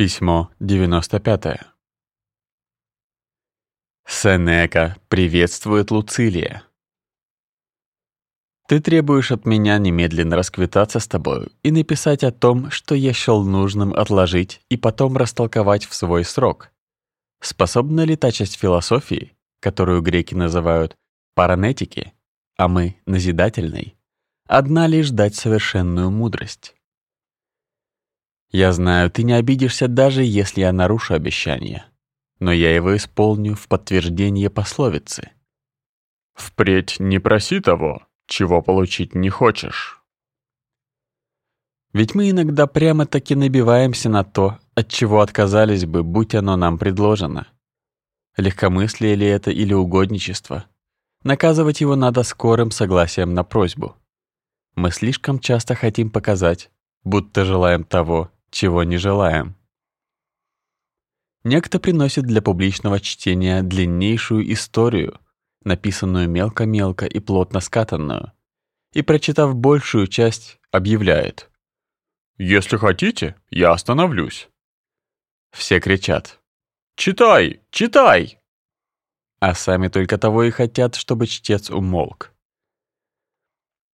Письмо 95. Сенека приветствует Луцилия. Ты требуешь от меня немедленно расквитаться с тобою и написать о том, что я счёл нужным отложить и потом растолковать в свой срок. Способна ли та часть философии, которую греки называют паранетики, а мы — назидательной, одна лишь дать совершенную мудрость? Я знаю, ты не обидишься, даже если я нарушу обещание. Но я его исполню в подтверждение пословицы. Впредь не проси того, чего получить не хочешь. Ведь мы иногда прямо-таки набиваемся на то, от чего отказались бы, будь оно нам предложено. Легкомыслие ли это или угодничество? Наказывать его надо скорым согласием на просьбу. Мы слишком часто хотим показать, будто желаем того, чего не желаем. Некто приносит для публичного чтения длиннейшую историю, написанную мелко-мелко и плотно скатанную, и, прочитав большую часть, объявляет. «Если хотите, я остановлюсь». Все кричат. «Читай! Читай!» А сами только того и хотят, чтобы чтец умолк.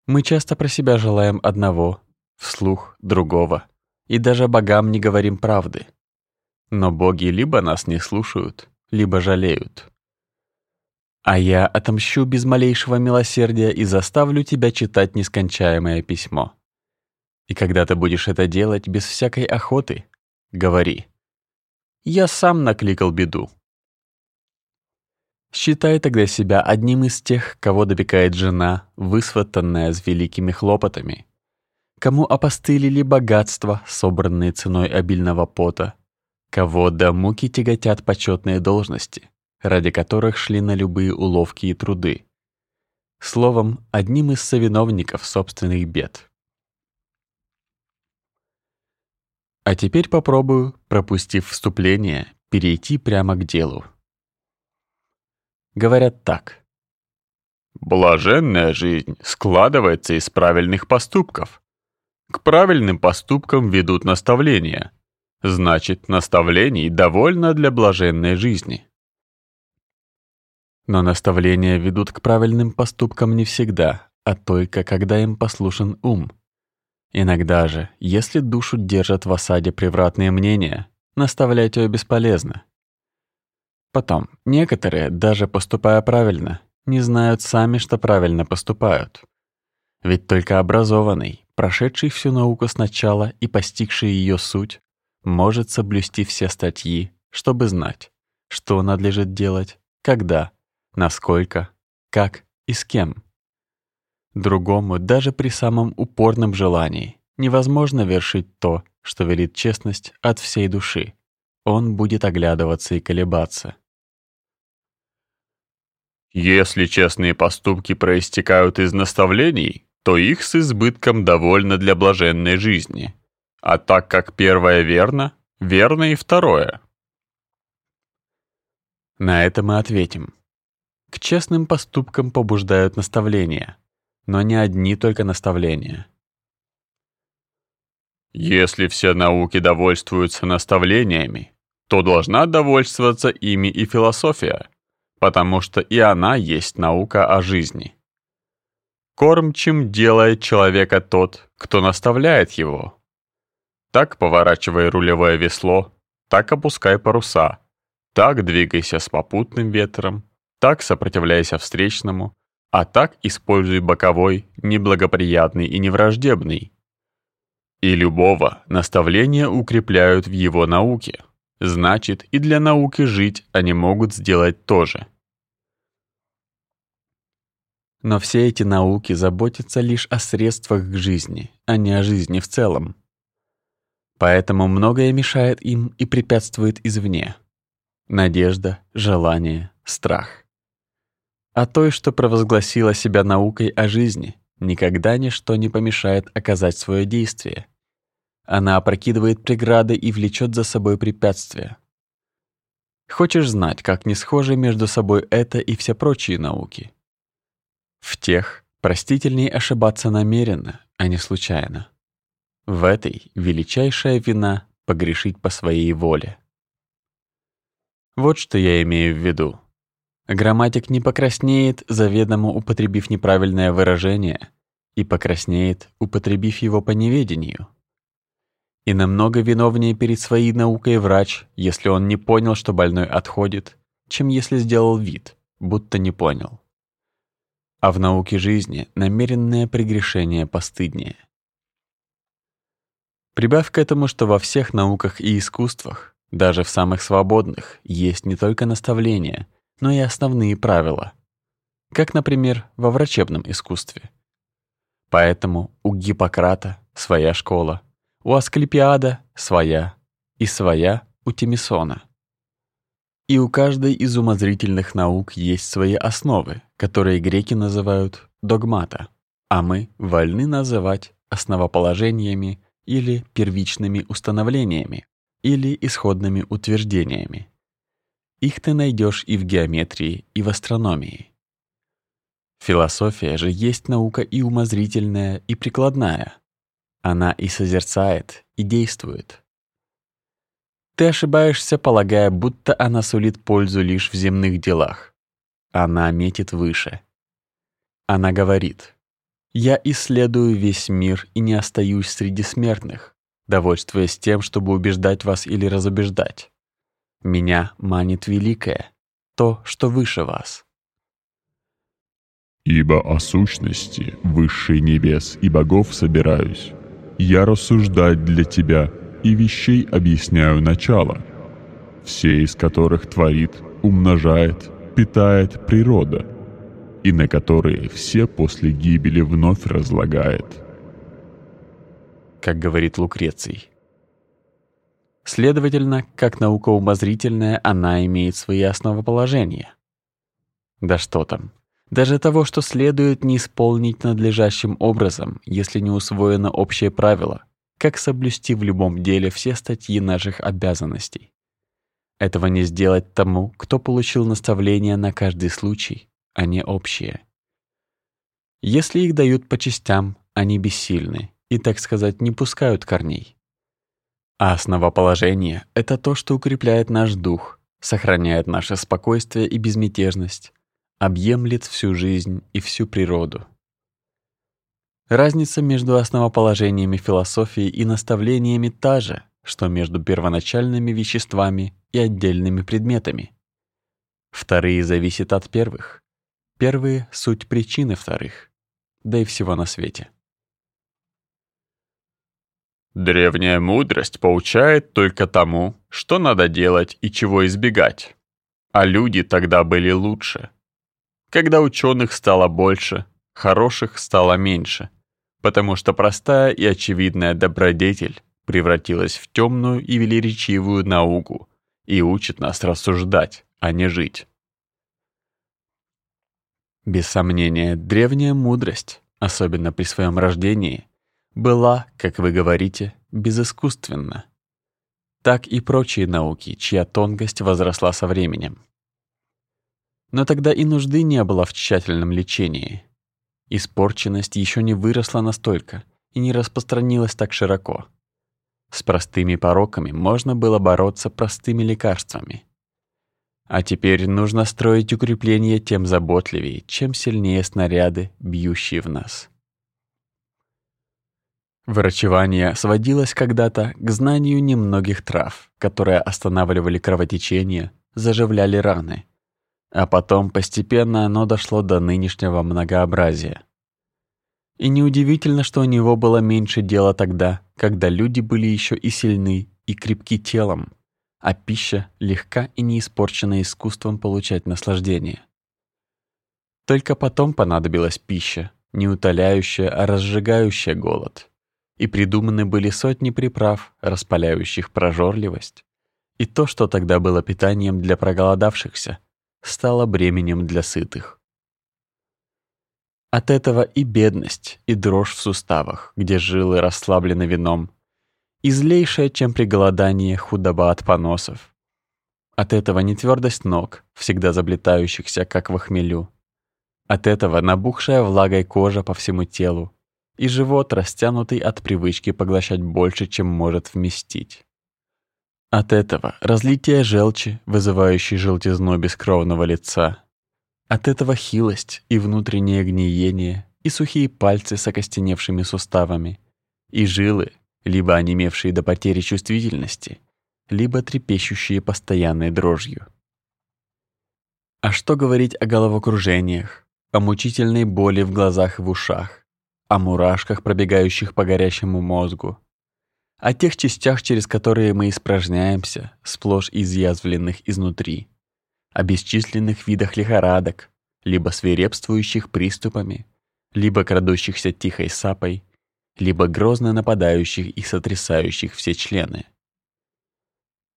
Мы часто про себя желаем одного, вслух другого и даже богам не говорим правды. Но боги либо нас не слушают, либо жалеют. А я отомщу без малейшего милосердия и заставлю тебя читать нескончаемое письмо. И когда ты будешь это делать без всякой охоты, говори. Я сам накликал беду. Считай тогда себя одним из тех, кого допекает жена, высватанная с великими хлопотами, кому опостылили богатства, собранные ценой обильного пота, кого до муки тяготят почетные должности, ради которых шли на любые уловки и труды. Словом, одним из совиновников собственных бед. А теперь попробую, пропустив вступление, перейти прямо к делу. Говорят так. Блаженная жизнь складывается из правильных поступков, к правильным поступкам ведут наставления. Значит, наставлений довольно для блаженной жизни. Но наставления ведут к правильным поступкам не всегда, а только когда им послушен ум. Иногда же, если душу держат в осаде превратные мнения, наставлять ее бесполезно. Потом, некоторые, даже поступая правильно, не знают сами, что правильно поступают. Ведь только образованный, прошедший всю науку сначала и постигший ее суть, может соблюсти все статьи, чтобы знать, что надлежит делать, когда, насколько, как и с кем. Другому даже при самом упорном желании невозможно вершить то, что велит честность от всей души. Он будет оглядываться и колебаться. Если честные поступки проистекают из наставлений, то их с избытком довольно для блаженной жизни. А так как первое верно, верно и второе. На это мы ответим. К честным поступкам побуждают наставления, но не одни только наставления. Если все науки довольствуются наставлениями, то должна довольствоваться ими и философия, потому что и она есть наука о жизни. Кормчим делает человека тот, кто наставляет его. Так поворачивай рулевое весло, так опускай паруса, так двигайся с попутным ветром, так сопротивляйся встречному, а так используй боковой, неблагоприятный и невраждебный. И любого наставления укрепляют в его науке. Значит, и для науки жить они могут сделать то же. Но все эти науки заботятся лишь о средствах к жизни, а не о жизни в целом. Поэтому многое мешает им и препятствует извне. Надежда, желание, страх. А той, что провозгласила себя наукой о жизни, никогда ничто не помешает оказать свое действие. Она опрокидывает преграды и влечет за собой препятствия. Хочешь знать, как не схожи между собой это и все прочие науки? В тех простительней ошибаться намеренно, а не случайно. В этой величайшая вина погрешить по своей воле. Вот что я имею в виду. Грамматик не покраснеет, заведомо употребив неправильное выражение, и покраснеет, употребив его по неведению. И намного виновнее перед своей наукой врач, если он не понял, что больной отходит, чем если сделал вид, будто не понял. А в науке жизни намеренное прегрешение постыднее. Прибавь к этому, что во всех науках и искусствах, даже в самых свободных, есть не только наставления, но и основные правила. Как, например, во врачебном искусстве. Поэтому у Гиппократа своя школа, у Асклепиада своя, и своя у Тимисона. И у каждой из умозрительных наук есть свои основы, которые греки называют догмата, а мы вольны называть основоположениями или первичными установлениями, или исходными утверждениями. Их ты найдешь и в геометрии, и в астрономии. Философия же есть наука и умозрительная, и прикладная. Она и созерцает, и действует. Ты ошибаешься, полагая, будто она сулит пользу лишь в земных делах. Она метит выше. Она говорит, «Я исследую весь мир и не остаюсь среди смертных, довольствуясь тем, чтобы убеждать вас или разубеждать. Меня манит великое, то, что выше вас. Ибо о сущности высшей небес и богов собираюсь. Я рассуждать для тебя и вещей объясняю начало, все из которых творит, умножает, питает природа, и на которые все после гибели вновь разлагает. Как говорит Лукреций, Следовательно, как наука умозрительная, она имеет свои основоположения. Да что там. Даже того, что следует не исполнить надлежащим образом, если не усвоено общее правило, как соблюсти в любом деле все статьи наших обязанностей. Этого не сделать тому, кто получил наставления на каждый случай, а не общие. Если их дают по частям, они бессильны и, так сказать, не пускают корней. А основоположение — это то, что укрепляет наш дух, сохраняет наше спокойствие и безмятежность, объемлет всю жизнь и всю природу. Разница между основоположениями философии и наставлениями та же, что между первоначальными веществами и отдельными предметами. Вторые зависят от первых. Первые — суть причины вторых, да и всего на свете. Древняя мудрость поучает только тому, что надо делать и чего избегать. А люди тогда были лучше. Когда ученых стало больше, хороших стало меньше, потому что простая и очевидная добродетель превратилась в темную и велеречивую науку и учит нас рассуждать, а не жить. Без сомнения, древняя мудрость, особенно при своем рождении, была, как вы говорите, безыскусственна. Так и прочие науки, чья тонкость возросла со временем. Но тогда и нужды не было в тщательном лечении. Испорченность еще не выросла настолько и не распространилась так широко. С простыми пороками можно было бороться простыми лекарствами. А теперь нужно строить укрепления тем заботливее, чем сильнее снаряды, бьющие в нас. Врачевание сводилось когда-то к знанию немногих трав, которые останавливали кровотечение, заживляли раны. А потом постепенно оно дошло до нынешнего многообразия. И неудивительно, что у него было меньше дела тогда, когда люди были еще и сильны, и крепки телом, а пища легка и не испорчена искусством получать наслаждение. Только потом понадобилась пища, не утоляющая, а разжигающая голод и придуманы были сотни приправ, распаляющих прожорливость. И то, что тогда было питанием для проголодавшихся, стало бременем для сытых. От этого и бедность, и дрожь в суставах, где жилы расслаблены вином, и злейшая, чем при голодании, худоба от поносов. От этого не твердость ног, всегда заблетающихся, как в хмелю. От этого набухшая влагой кожа по всему телу, и живот, растянутый от привычки поглощать больше, чем может вместить. От этого разлитие желчи, вызывающей желтизну бескровного лица. От этого хилость и внутреннее гниение, и сухие пальцы с окостеневшими суставами, и жилы, либо онемевшие до потери чувствительности, либо трепещущие постоянной дрожью. А что говорить о головокружениях, о мучительной боли в глазах и в ушах, о мурашках, пробегающих по горящему мозгу, о тех частях, через которые мы испражняемся, сплошь изъязвленных изнутри, о бесчисленных видах лихорадок, либо свирепствующих приступами, либо крадущихся тихой сапой, либо грозно нападающих и сотрясающих все члены.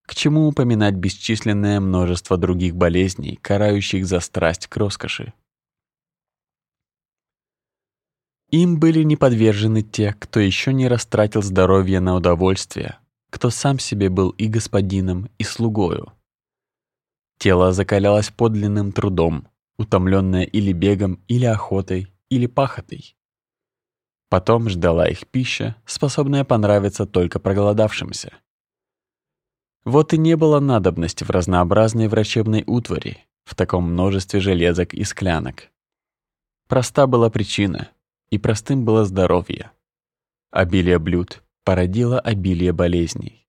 К чему упоминать бесчисленное множество других болезней, карающих за страсть к роскоши? Им были не подвержены те, кто еще не растратил здоровье на удовольствие, кто сам себе был и господином, и слугою. Тело закалялось подлинным трудом, утомленное или бегом, или охотой, или пахотой. Потом ждала их пища, способная понравиться только проголодавшимся. Вот и не было надобности в разнообразной врачебной утвари, в таком множестве железок и склянок. Проста была причина — и простым было здоровье. Обилие блюд породило обилие болезней.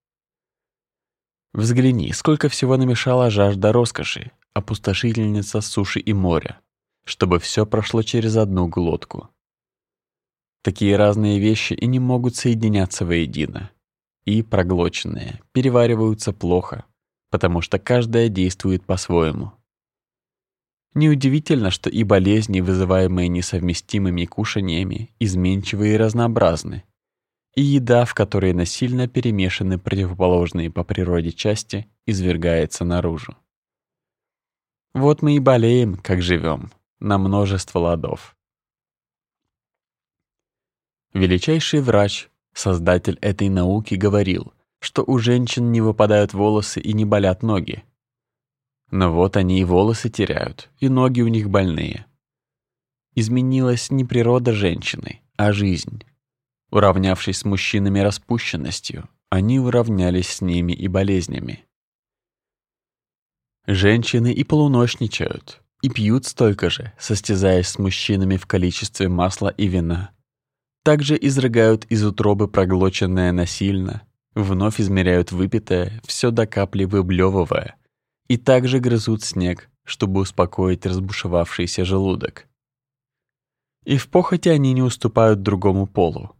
Взгляни, сколько всего намешала жажда роскоши, опустошительница суши и моря, чтобы все прошло через одну глотку. Такие разные вещи и не могут соединяться воедино. И проглоченные перевариваются плохо, потому что каждая действует по-своему. Неудивительно, что и болезни, вызываемые несовместимыми кушаниями, изменчивы и разнообразны. И еда, в которой насильно перемешаны противоположные по природе части, извергается наружу. Вот мы и болеем, как живем, на множество ладов. Величайший врач, создатель этой науки, говорил, что у женщин не выпадают волосы и не болят ноги, но вот они и волосы теряют, и ноги у них больные. Изменилась не природа женщины, а жизнь. Уравнявшись с мужчинами распущенностью, они уравнялись с ними и болезнями. Женщины и полуночничают, и пьют столько же, состязаясь с мужчинами в количестве масла и вина. Также изрыгают из утробы проглоченное насильно, вновь измеряют выпитое, все до капли выблевывая, и также грызут снег, чтобы успокоить разбушевавшийся желудок. И в похоти они не уступают другому полу.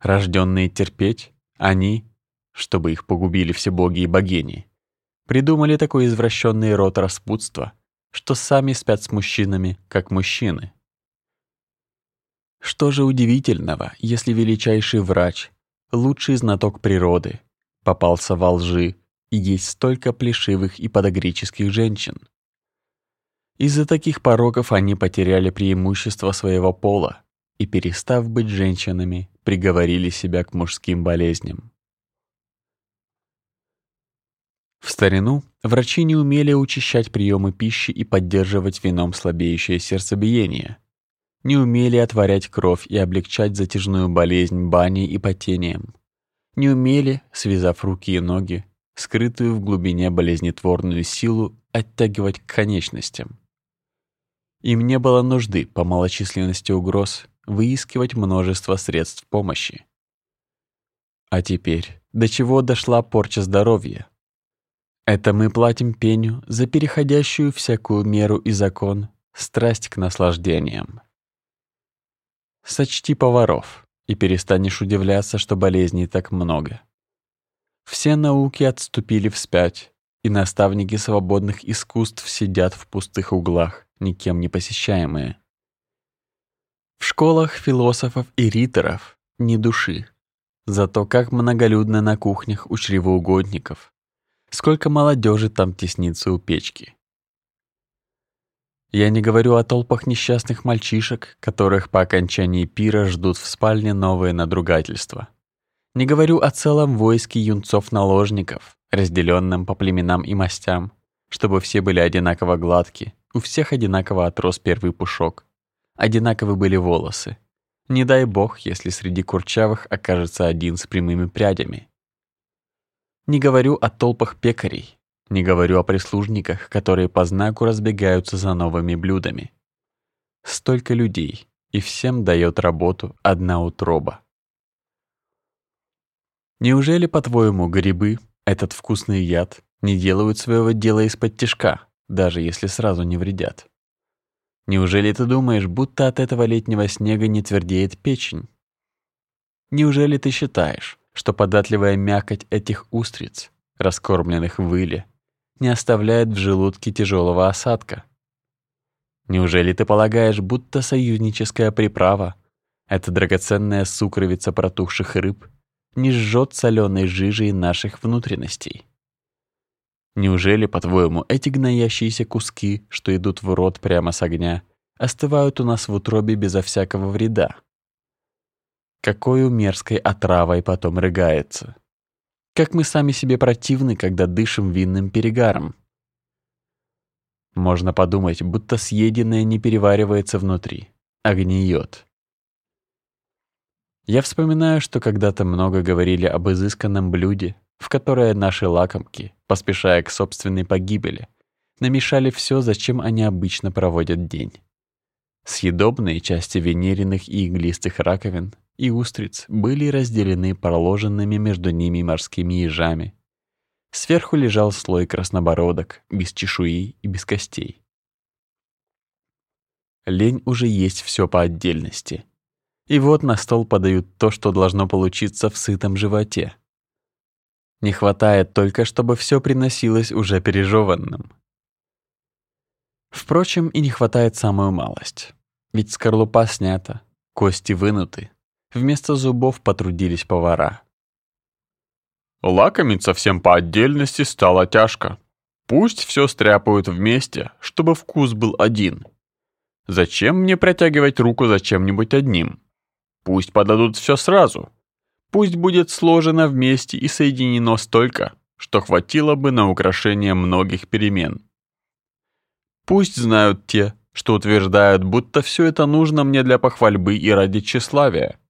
Рожденные терпеть, они, чтобы их погубили все боги и богини, придумали такой извращенный род распутства, что сами спят с мужчинами, как мужчины. Что же удивительного, если величайший врач, лучший знаток природы, попался во лжи и есть столько плешивых и подогреческих женщин. Из-за таких пороков они потеряли преимущество своего пола и, перестав быть женщинами, приговорили себя к мужским болезням. В старину врачи не умели учащать приемы пищи и поддерживать вином слабеющее сердцебиение, не умели отворять кровь и облегчать затяжную болезнь баней и потением, не умели, связав руки и ноги, скрытую в глубине болезнетворную силу оттягивать к конечностям. Им не было нужды по малочисленности угроз выискивать множество средств помощи. А теперь до чего дошла порча здоровья? Это мы платим пеню за переходящую всякую меру и закон страсть к наслаждениям. Сочти поваров, и перестанешь удивляться, что болезней так много. Все науки отступили вспять, и наставники свободных искусств сидят в пустых углах, никем не посещаемые. В школах философов и риторов ни души. Зато как многолюдно на кухнях у чревоугодников. Сколько молодежи там теснится у печки. Я не говорю о толпах несчастных мальчишек, которых по окончании пира ждут в спальне новые надругательства. Не говорю о целом войске юнцов-наложников, разделенном по племенам и мастям, чтобы все были одинаково гладки, у всех одинаково отрос первый пушок, одинаковы были волосы. Не дай бог, если среди курчавых окажется один с прямыми прядями. Не говорю о толпах пекарей, не говорю о прислужниках, которые по знаку разбегаются за новыми блюдами. Столько людей, и всем дает работу одна утроба. Неужели, по-твоему, грибы, этот вкусный яд, не делают своего дела из-под тишка, даже если сразу не вредят? Неужели ты думаешь, будто от этого летнего снега не твердеет печень? Неужели ты считаешь, что податливая мякоть этих устриц, раскормленных в не оставляет в желудке тяжелого осадка? Неужели ты полагаешь, будто союзническая приправа, эта драгоценная сукровица протухших рыб, не жжет соленой жижей наших внутренностей? Неужели, по-твоему, эти гноящиеся куски, что идут в рот прямо с огня, остывают у нас в утробе безо всякого вреда? Какой мерзкой отравой потом рыгается? Как мы сами себе противны, когда дышим винным перегаром? Можно подумать, будто съеденное не переваривается внутри, а гниет. Я вспоминаю, что когда-то много говорили об изысканном блюде, в которое наши лакомки, поспешая к собственной погибели, намешали все, зачем они обычно проводят день. Съедобные части венериных и иглистых раковин и устриц были разделены проложенными между ними морскими ежами, Сверху лежал слой краснобородок, без чешуи и без костей. Лень уже есть все по отдельности. И вот на стол подают то, что должно получиться в сытом животе. Не хватает только, чтобы все приносилось уже пережеванным. Впрочем, и не хватает самую малость. Ведь скорлупа снята, кости вынуты. Вместо зубов потрудились повара. Лакомиться всем по отдельности стало тяжко. Пусть все стряпают вместе, чтобы вкус был один. Зачем мне протягивать руку за чем-нибудь одним? Пусть подадут все сразу. Пусть будет сложено вместе и соединено столько, что хватило бы на украшение многих перемен. Пусть знают те, что утверждают, будто все это нужно мне для похвальбы и ради тщеславия.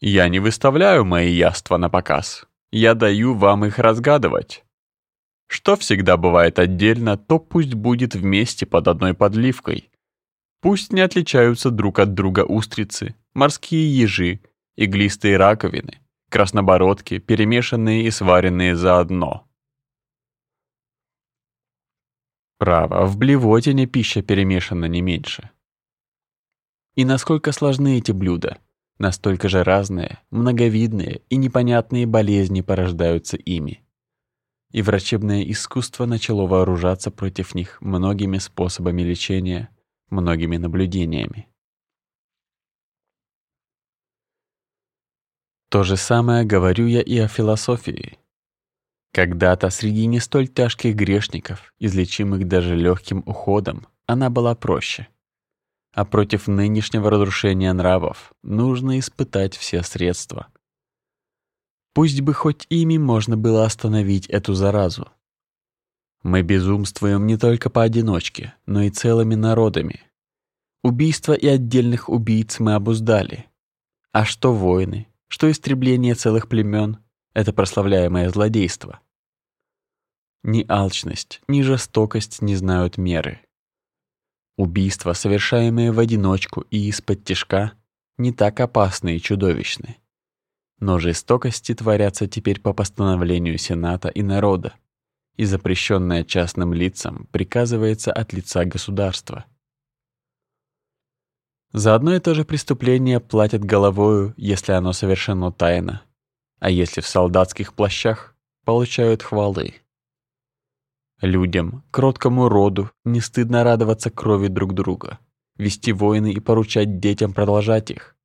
Я не выставляю мои яства на показ я даю вам их разгадывать. Что всегда бывает отдельно, то пусть будет вместе под одной подливкой. Пусть не отличаются друг от друга устрицы, морские ежи, иглистые раковины, краснобородки, перемешанные и сваренные заодно. Право, в блевотине пища перемешана не меньше. И насколько сложны эти блюда, Настолько же разные, многовидные и непонятные болезни порождаются ими. И врачебное искусство начало вооружаться против них многими способами лечения, многими наблюдениями. То же самое говорю я и о философии. Когда-то среди не столь тяжких грешников, излечимых даже легким уходом, она была проще. А против нынешнего разрушения нравов нужно испытать все средства. Пусть бы хоть ими можно было остановить эту заразу. Мы безумствуем не только поодиночке, но и целыми народами. Убийства и отдельных убийц мы обуздали. А что войны, что истребление целых племен — это прославляемое злодейство. Ни алчность, ни жестокость не знают меры. Убийства, совершаемые в одиночку и из-под тишка, не так опасны и чудовищны. Но жестокости творятся теперь по постановлению Сената и народа, и запрещенное частным лицам приказывается от лица государства. За одно и то же преступление платят головою, если оно совершено тайно, а если в солдатских плащах, получают хвалы. Людям, кроткому роду, не стыдно радоваться крови друг друга, вести войны и поручать детям продолжать их,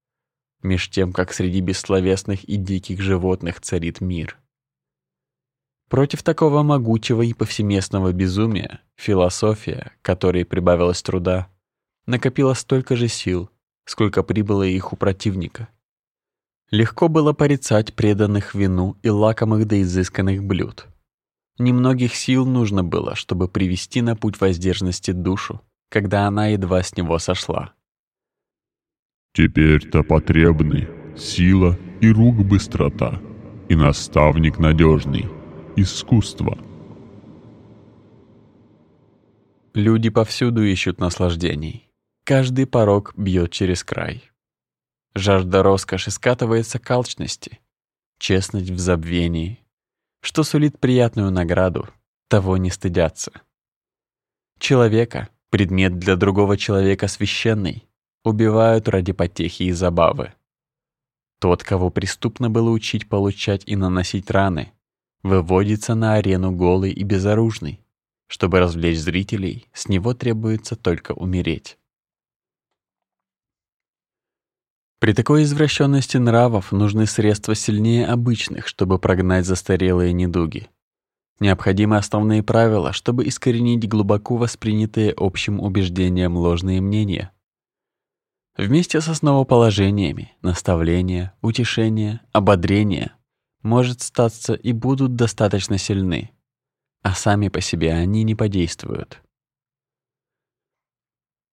меж тем, как среди бессловесных и диких животных царит мир. Против такого могучего и повсеместного безумия философия, которой прибавилось труда, накопила столько же сил, сколько прибыло их у противника. Легко было порицать преданных вину и лакомых до изысканных блюд. Немногих сил нужно было, чтобы привести на путь воздержности душу, когда она едва с него сошла. Теперь-то потребны сила и рук быстрота, и наставник надежный, искусство. Люди повсюду ищут наслаждений. Каждый порог бьет через край. Жажда роскоши скатывается к алчности, честность в забвении. Что сулит приятную награду, того не стыдятся. Человека, предмет для другого человека священный, убивают ради потехи и забавы. Тот, кого преступно было учить получать и наносить раны, выводится на арену голый и безоружный. Чтобы развлечь зрителей, с него требуется только умереть. При такой извращенности нравов нужны средства сильнее обычных, чтобы прогнать застарелые недуги. Необходимы основные правила, чтобы искоренить глубоко воспринятые общим убеждением ложные мнения. Вместе с основоположениями, наставления, утешения, ободрения может статься и будут достаточно сильны, а сами по себе они не подействуют.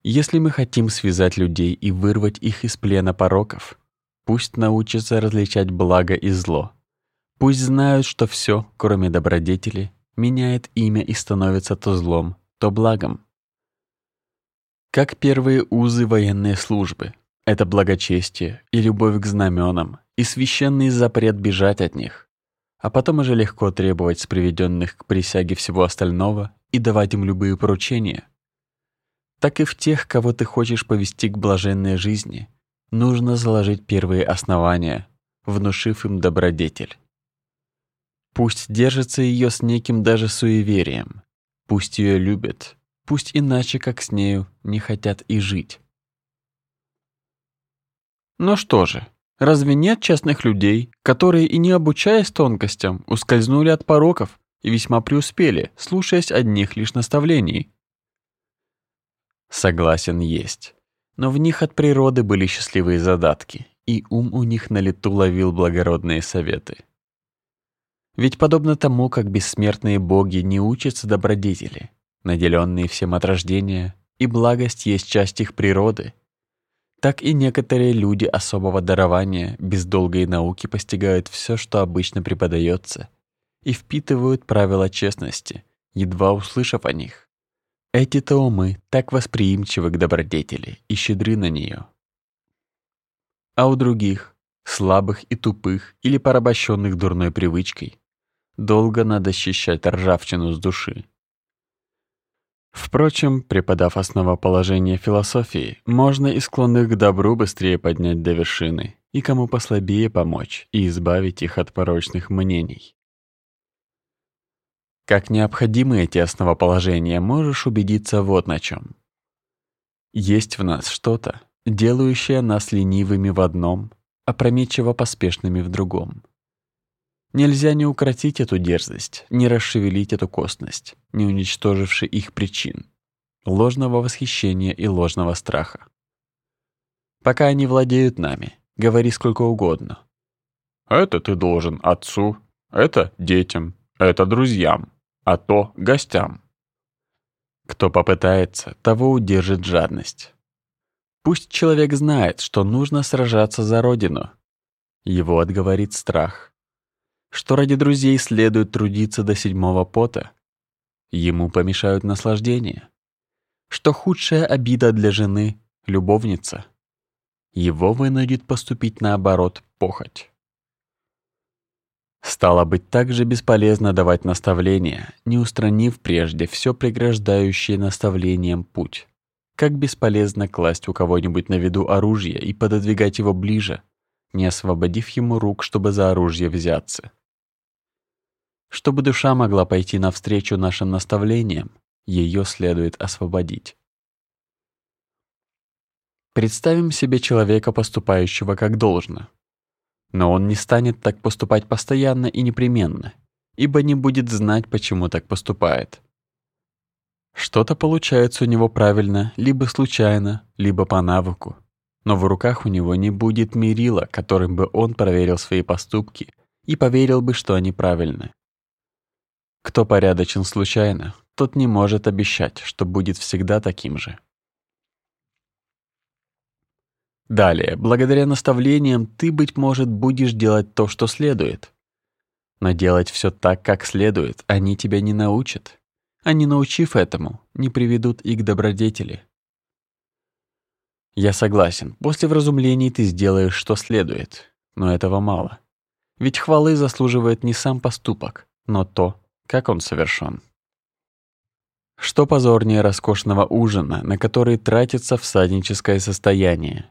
Если мы хотим связать людей и вырвать их из плена пороков, пусть научатся различать благо и зло. Пусть знают, что все, кроме добродетели, меняет имя и становится то злом, то благом. Как первые узы военной службы, это благочестие и любовь к знаменам, и священный запрет бежать от них, а потом уже легко требовать с приведенных к присяге всего остального и давать им любые поручения — так и в тех, кого ты хочешь повести к блаженной жизни, нужно заложить первые основания, внушив им добродетель. Пусть держится ее с неким даже суеверием, пусть ее любят, пусть иначе, как с нею, не хотят и жить. Ну что же, разве нет честных людей, которые и не обучаясь тонкостям, ускользнули от пороков и весьма преуспели, слушаясь одних лишь наставлений? Согласен, есть. Но в них от природы были счастливые задатки, и ум у них на лету ловил благородные советы. Ведь подобно тому, как бессмертные боги не учатся добродетели, наделенные всем от рождения, и благость есть часть их природы, так и некоторые люди особого дарования без долгой науки постигают все, что обычно преподается, и впитывают правила честности, едва услышав о них. Эти-то умы так восприимчивы к добродетели и щедры на нее. А у других, слабых и тупых или порабощенных дурной привычкой, долго надо счищать ржавчину с души. Впрочем, преподав основоположение философии, можно и склонных к добру быстрее поднять до вершины, и кому послабее помочь и избавить их от порочных мнений. Как необходимы эти основоположения, можешь убедиться вот на чем. Есть в нас что-то, делающее нас ленивыми в одном, опрометчиво поспешными в другом. Нельзя не укротить эту дерзость, не расшевелить эту костность, не уничтоживши их причин — ложного восхищения и ложного страха. Пока они владеют нами, говори сколько угодно. Это ты должен отцу, это детям, это друзьям а то гостям. Кто попытается, того удержит жадность. Пусть человек знает, что нужно сражаться за родину. Его отговорит страх. Что ради друзей следует трудиться до седьмого пота. Ему помешают наслаждения. Что худшая обида для жены — любовница. Его вынудит поступить наоборот похоть. Стало быть, также бесполезно давать наставления, не устранив прежде все преграждающее наставлением путь. Как бесполезно класть у кого-нибудь на виду оружие и пододвигать его ближе, не освободив ему рук, чтобы за оружие взяться. Чтобы душа могла пойти навстречу нашим наставлениям, ее следует освободить. Представим себе человека, поступающего как должно, но он не станет так поступать постоянно и непременно, ибо не будет знать, почему так поступает. Что-то получается у него правильно, либо случайно, либо по навыку. Но в руках у него не будет мерила, которым бы он проверил свои поступки и поверил бы, что они правильны. Кто порядочен случайно, тот не может обещать, что будет всегда таким же. Далее, благодаря наставлениям, ты, быть может, будешь делать то, что следует. Но делать все так, как следует, они тебя не научат. Не научив этому, не приведут и к добродетели. Я согласен, после вразумлений ты сделаешь, что следует, но этого мало. Ведь хвалы заслуживает не сам поступок, но то, как он совершен. Что позорнее роскошного ужина, на который тратится всадническое состояние?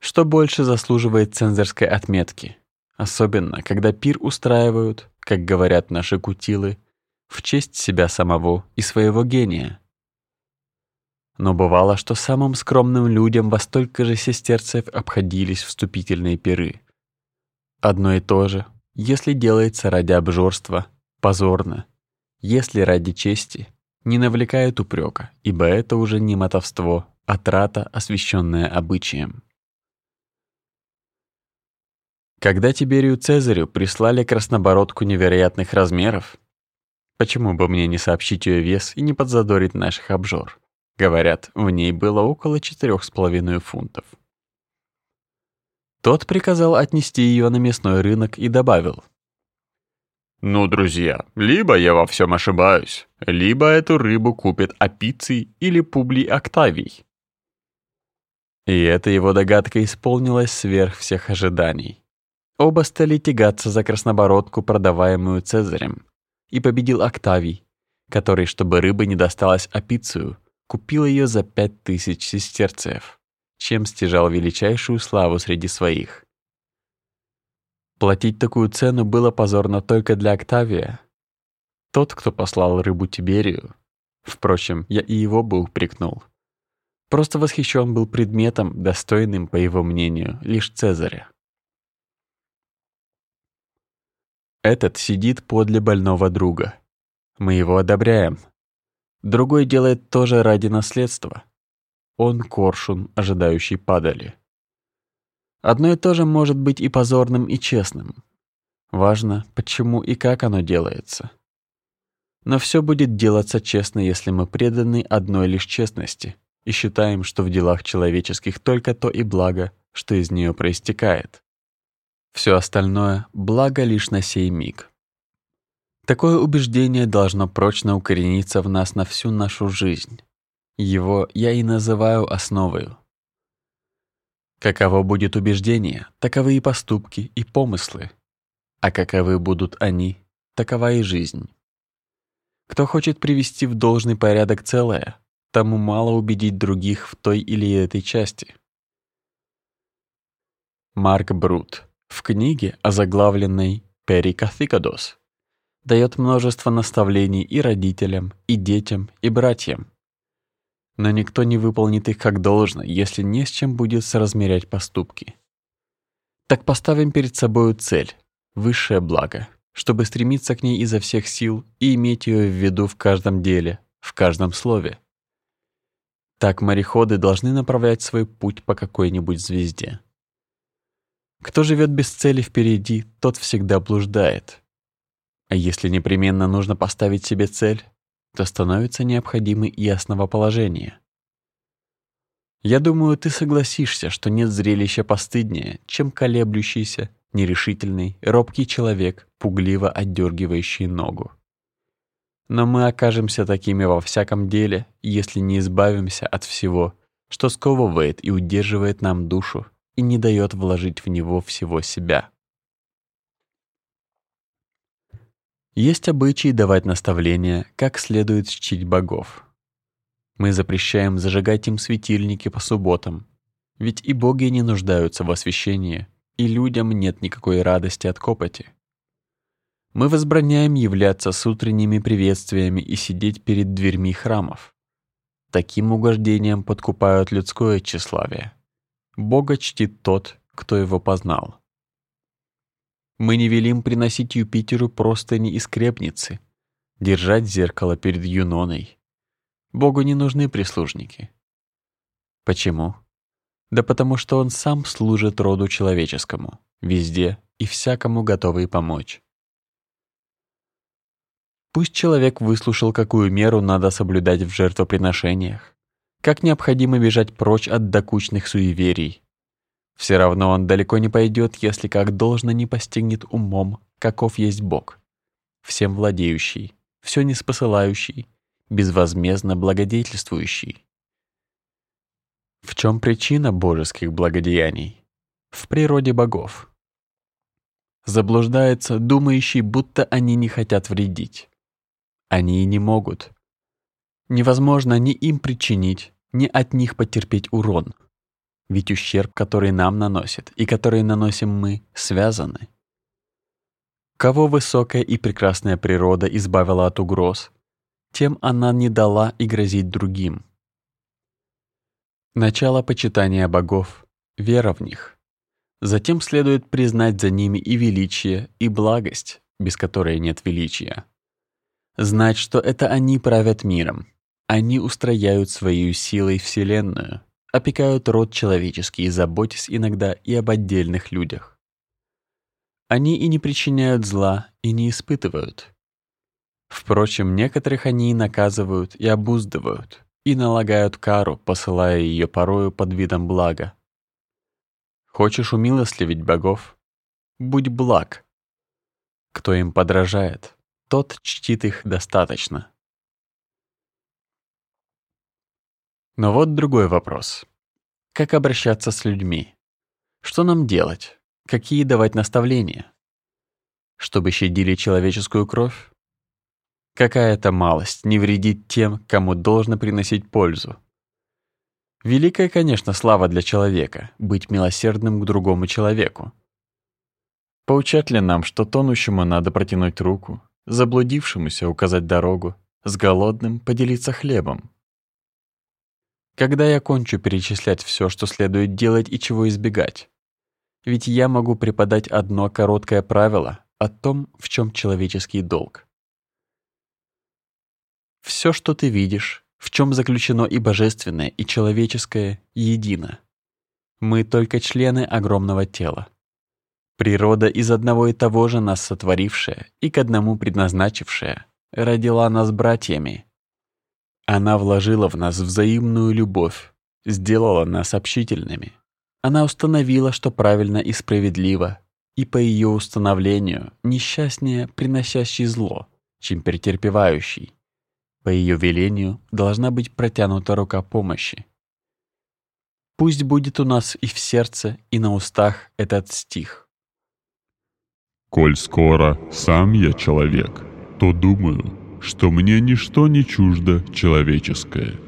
Что больше заслуживает цензорской отметки? Особенно, когда пир устраивают, как говорят наши кутилы, в честь себя самого и своего гения. Но бывало, что самым скромным людям во столько же сестерцев обходились вступительные пиры. Одно и то же, если делается ради обжорства, позорно, если ради чести, не навлекает упрека, ибо это уже не мотовство, а трата, освященная обычаем. Когда Тиберию Цезарю прислали краснобородку невероятных размеров, Почему бы мне не сообщить ее вес и не подзадорить наших обжор? Говорят, в ней было около четырех с половиной фунтов. Тот приказал отнести ее на мясной рынок и добавил. «Ну, друзья, либо я во всем ошибаюсь, либо эту рыбу купит Апиций или Публий Октавий». И эта его догадка исполнилась сверх всех ожиданий. Оба стали тягаться за краснобородку, продаваемую Цезарем, и победил Октавий, который, чтобы рыба не досталась Апицию, купил ее за пять тысяч сестерцев, чем стяжал величайшую славу среди своих. Платить такую цену было позорно только для Октавия. Тот, кто послал рыбу Тиберию, впрочем, я и его бы упрекнул, просто восхищен был предметом, достойным, по его мнению, лишь Цезаря. Этот сидит подле больного друга. Мы его одобряем. Другой делает тоже ради наследства. Он коршун, ожидающий падали. Одно и то же может быть и позорным, и честным. Важно, почему и как оно делается. Но все будет делаться честно, если мы преданы одной лишь честности и считаем, что в делах человеческих только то и благо, что из нее проистекает. Все остальное — благо лишь на сей миг. Такое убеждение должно прочно укорениться в нас на всю нашу жизнь. Его я и называю основою. Каково будет убеждение, таковы и поступки, и помыслы. А каковы будут они, такова и жизнь. Кто хочет привести в должный порядок целое, тому мало убедить других в той или этой части. Марк Брут в книге, озаглавленной «Перикаthикадос», дает множество наставлений и родителям, и детям, и братьям. Но никто не выполнит их как должно, если не с чем будет соразмерять поступки. Так поставим перед собою цель — высшее благо, чтобы стремиться к ней изо всех сил и иметь ее в виду в каждом деле, в каждом слове. Так мореходы должны направлять свой путь по какой-нибудь звезде. Кто живет без цели впереди, тот всегда блуждает. А если непременно нужно поставить себе цель, то становится необходимы и основоположение. Я думаю, ты согласишься, что нет зрелища постыднее, чем колеблющийся, нерешительный, робкий человек, пугливо отдергивающий ногу. Но мы окажемся такими во всяком деле, если не избавимся от всего, что сковывает и удерживает нам душу и не дает вложить в него всего себя. Есть обычай давать наставления, как следует чтить богов. Мы запрещаем зажигать им светильники по субботам, ведь и боги не нуждаются в освящении, и людям нет никакой радости от копоти. Мы возбраняем являться с утренними приветствиями и сидеть перед дверьми храмов. Таким угождением подкупают людское тщеславие. Бога чтит тот, кто его познал. Мы не велим приносить Юпитеру простыни из крепницы, держать зеркало перед Юноной. Богу не нужны прислужники. Почему? Да потому что он сам служит роду человеческому, везде и всякому готовый помочь. Пусть человек выслушал, какую меру надо соблюдать в жертвоприношениях, как необходимо бежать прочь от докучных суеверий. Все равно он далеко не пойдет, если как должно не постигнет умом каков есть Бог, всем владеющий, все неспосылающий, безвозмездно благодетельствующий. В чем причина божеских благодеяний? В природе богов. Заблуждается думающий, будто они не хотят вредить. Они и не могут. Невозможно ни им причинить, ни от них потерпеть урон. Ведь ущерб, который нам наносит и который наносим мы, связаны. Кого высокая и прекрасная природа избавила от угроз, тем она не дала и грозить другим. Начало почитания богов — вера в них. Затем следует признать за ними и величие, и благость, без которой нет величия. Знать, что это они правят миром, они устрояют своей силой Вселенную, опекают род человеческий и заботясь иногда и об отдельных людях. Они и не причиняют зла, и не испытывают. Впрочем, некоторых они и наказывают, и обуздывают, и налагают кару, посылая ее порою под видом блага. Хочешь умилостливить богов? Будь благ. Кто им подражает, тот чтит их достаточно. Но вот другой вопрос. Как обращаться с людьми? Что нам делать? Какие давать наставления? Чтобы щадили человеческую кровь? Какая-то малость не вредит тем, кому должно приносить пользу. Великая, конечно, слава для человека — быть милосердным к другому человеку. Поучат ли нам, что тонущему надо протянуть руку, заблудившемуся указать дорогу, с голодным поделиться хлебом, когда я кончу перечислять все, что следует делать и чего избегать? Ведь я могу преподать одно короткое правило о том, в чем человеческий долг. Все, что ты видишь, в чем заключено и божественное, и человеческое, едино. Мы только члены огромного тела. Природа из одного и того же нас сотворившая и к одному предназначившая родила нас братьями, она вложила в нас взаимную любовь, сделала нас общительными. Она установила, что правильно и справедливо, и по ее установлению несчастнее приносящий зло, чем претерпевающий. По ее велению должна быть протянута рука помощи. Пусть будет у нас и в сердце, и на устах этот стих. «Коль скоро сам я человек, то думаю, что мне ничто не чуждо человеческое.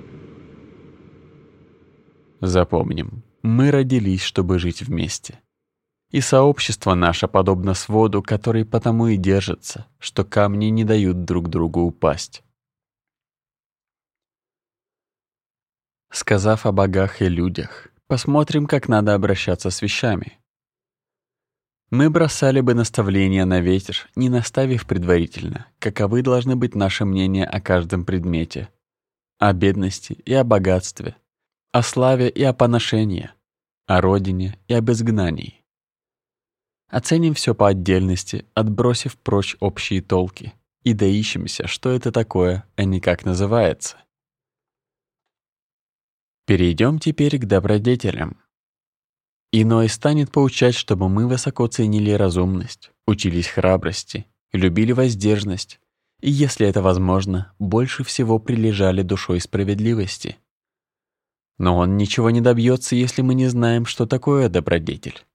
Запомним, мы родились, чтобы жить вместе. И сообщество наше подобно своду, который потому и держится, что камни не дают друг другу упасть. Сказав о богах и людях, посмотрим, как надо обращаться с вещами. Мы бросали бы наставления на ветер, не наставив предварительно, каковы должны быть наши мнения о каждом предмете, о бедности и о богатстве, о славе и о поношении, о родине и об изгнании. Оценим все по отдельности, отбросив прочь общие толки, и доищемся, что это такое, а не как называется. Перейдем теперь к добродетелям. Иной станет поучать, чтобы мы высоко ценили разумность, учились храбрости, любили воздержность, и, если это возможно, больше всего прилежали душой справедливости. Но он ничего не добьется, если мы не знаем, что такое добродетель.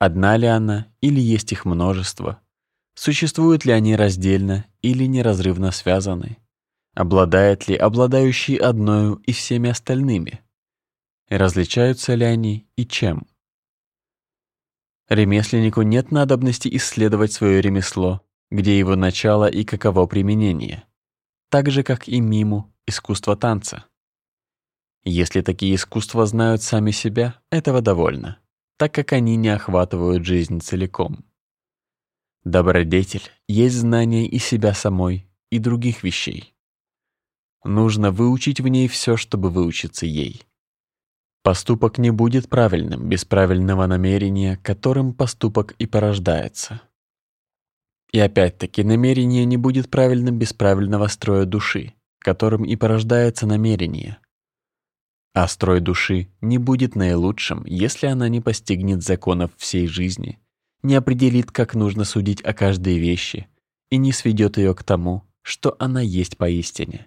Одна ли она, или есть их множество? Существуют ли они раздельно или неразрывно связаны? Обладает ли обладающий одною и всеми остальными? Различаются ли они и чем? Ремесленнику нет надобности исследовать свое ремесло, где его начало и каково применение, так же, как и миму искусство танца. Если такие искусства знают сами себя, этого довольно, так как они не охватывают жизнь целиком. Добродетель есть знание и себя самой, и других вещей. Нужно выучить в ней все, чтобы выучиться ей. Поступок не будет правильным без правильного намерения, которым поступок и порождается. И опять-таки намерение не будет правильным без правильного строя души, которым и порождается намерение. А строй души не будет наилучшим, если она не постигнет законов всей жизни, не определит, как нужно судить о каждой вещи и не сведет ее к тому, что она есть поистине.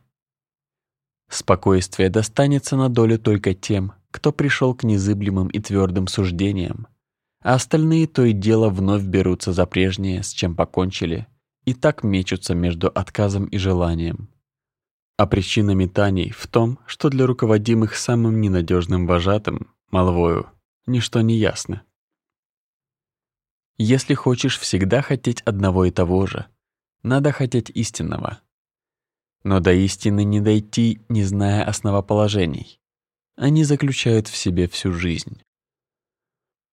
Спокойствие достанется на долю только тем, кто пришел к незыблемым и твердым суждениям, а остальные то и дело вновь берутся за прежнее, с чем покончили, и так мечутся между отказом и желанием. А причина метаний в том, что для руководимых самым ненадежным вожатым, молвою, ничто не ясно. Если хочешь всегда хотеть одного и того же, надо хотеть истинного. Но до истины не дойти, не зная основоположений. Они заключают в себе всю жизнь.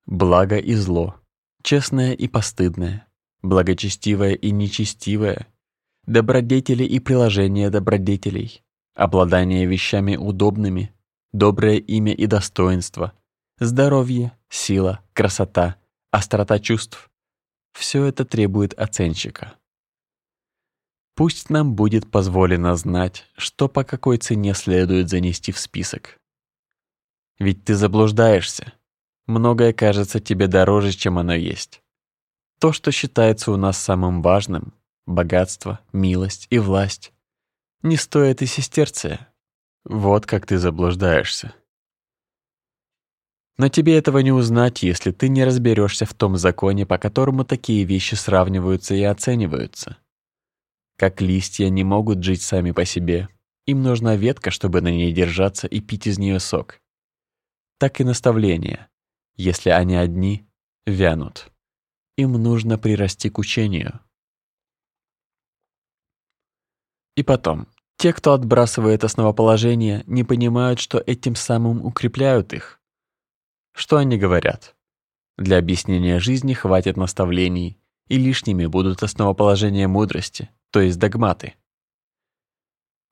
Благо и зло, честное и постыдное, благочестивое и нечестивое, добродетели и приложения добродетелей, обладание вещами удобными, доброе имя и достоинство, здоровье, сила, красота, острота чувств — все это требует оценщика. Пусть нам будет позволено знать, что по какой цене следует занести в список. Ведь ты заблуждаешься. Многое кажется тебе дороже, чем оно есть. То, что считается у нас самым важным — богатство, милость и власть — не стоит и сестерция. Вот как ты заблуждаешься. Но тебе этого не узнать, если ты не разберешься в том законе, по которому такие вещи сравниваются и оцениваются. Как листья не могут жить сами по себе, им нужна ветка, чтобы на ней держаться и пить из нее сок. Так и наставления, если они одни, вянут. Им нужно прирасти к учению. И потом, те, кто отбрасывает основоположения, не понимают, что этим самым укрепляют их. Что они говорят? Для объяснения жизни хватит наставлений, и лишними будут основоположения мудрости, то есть догматы.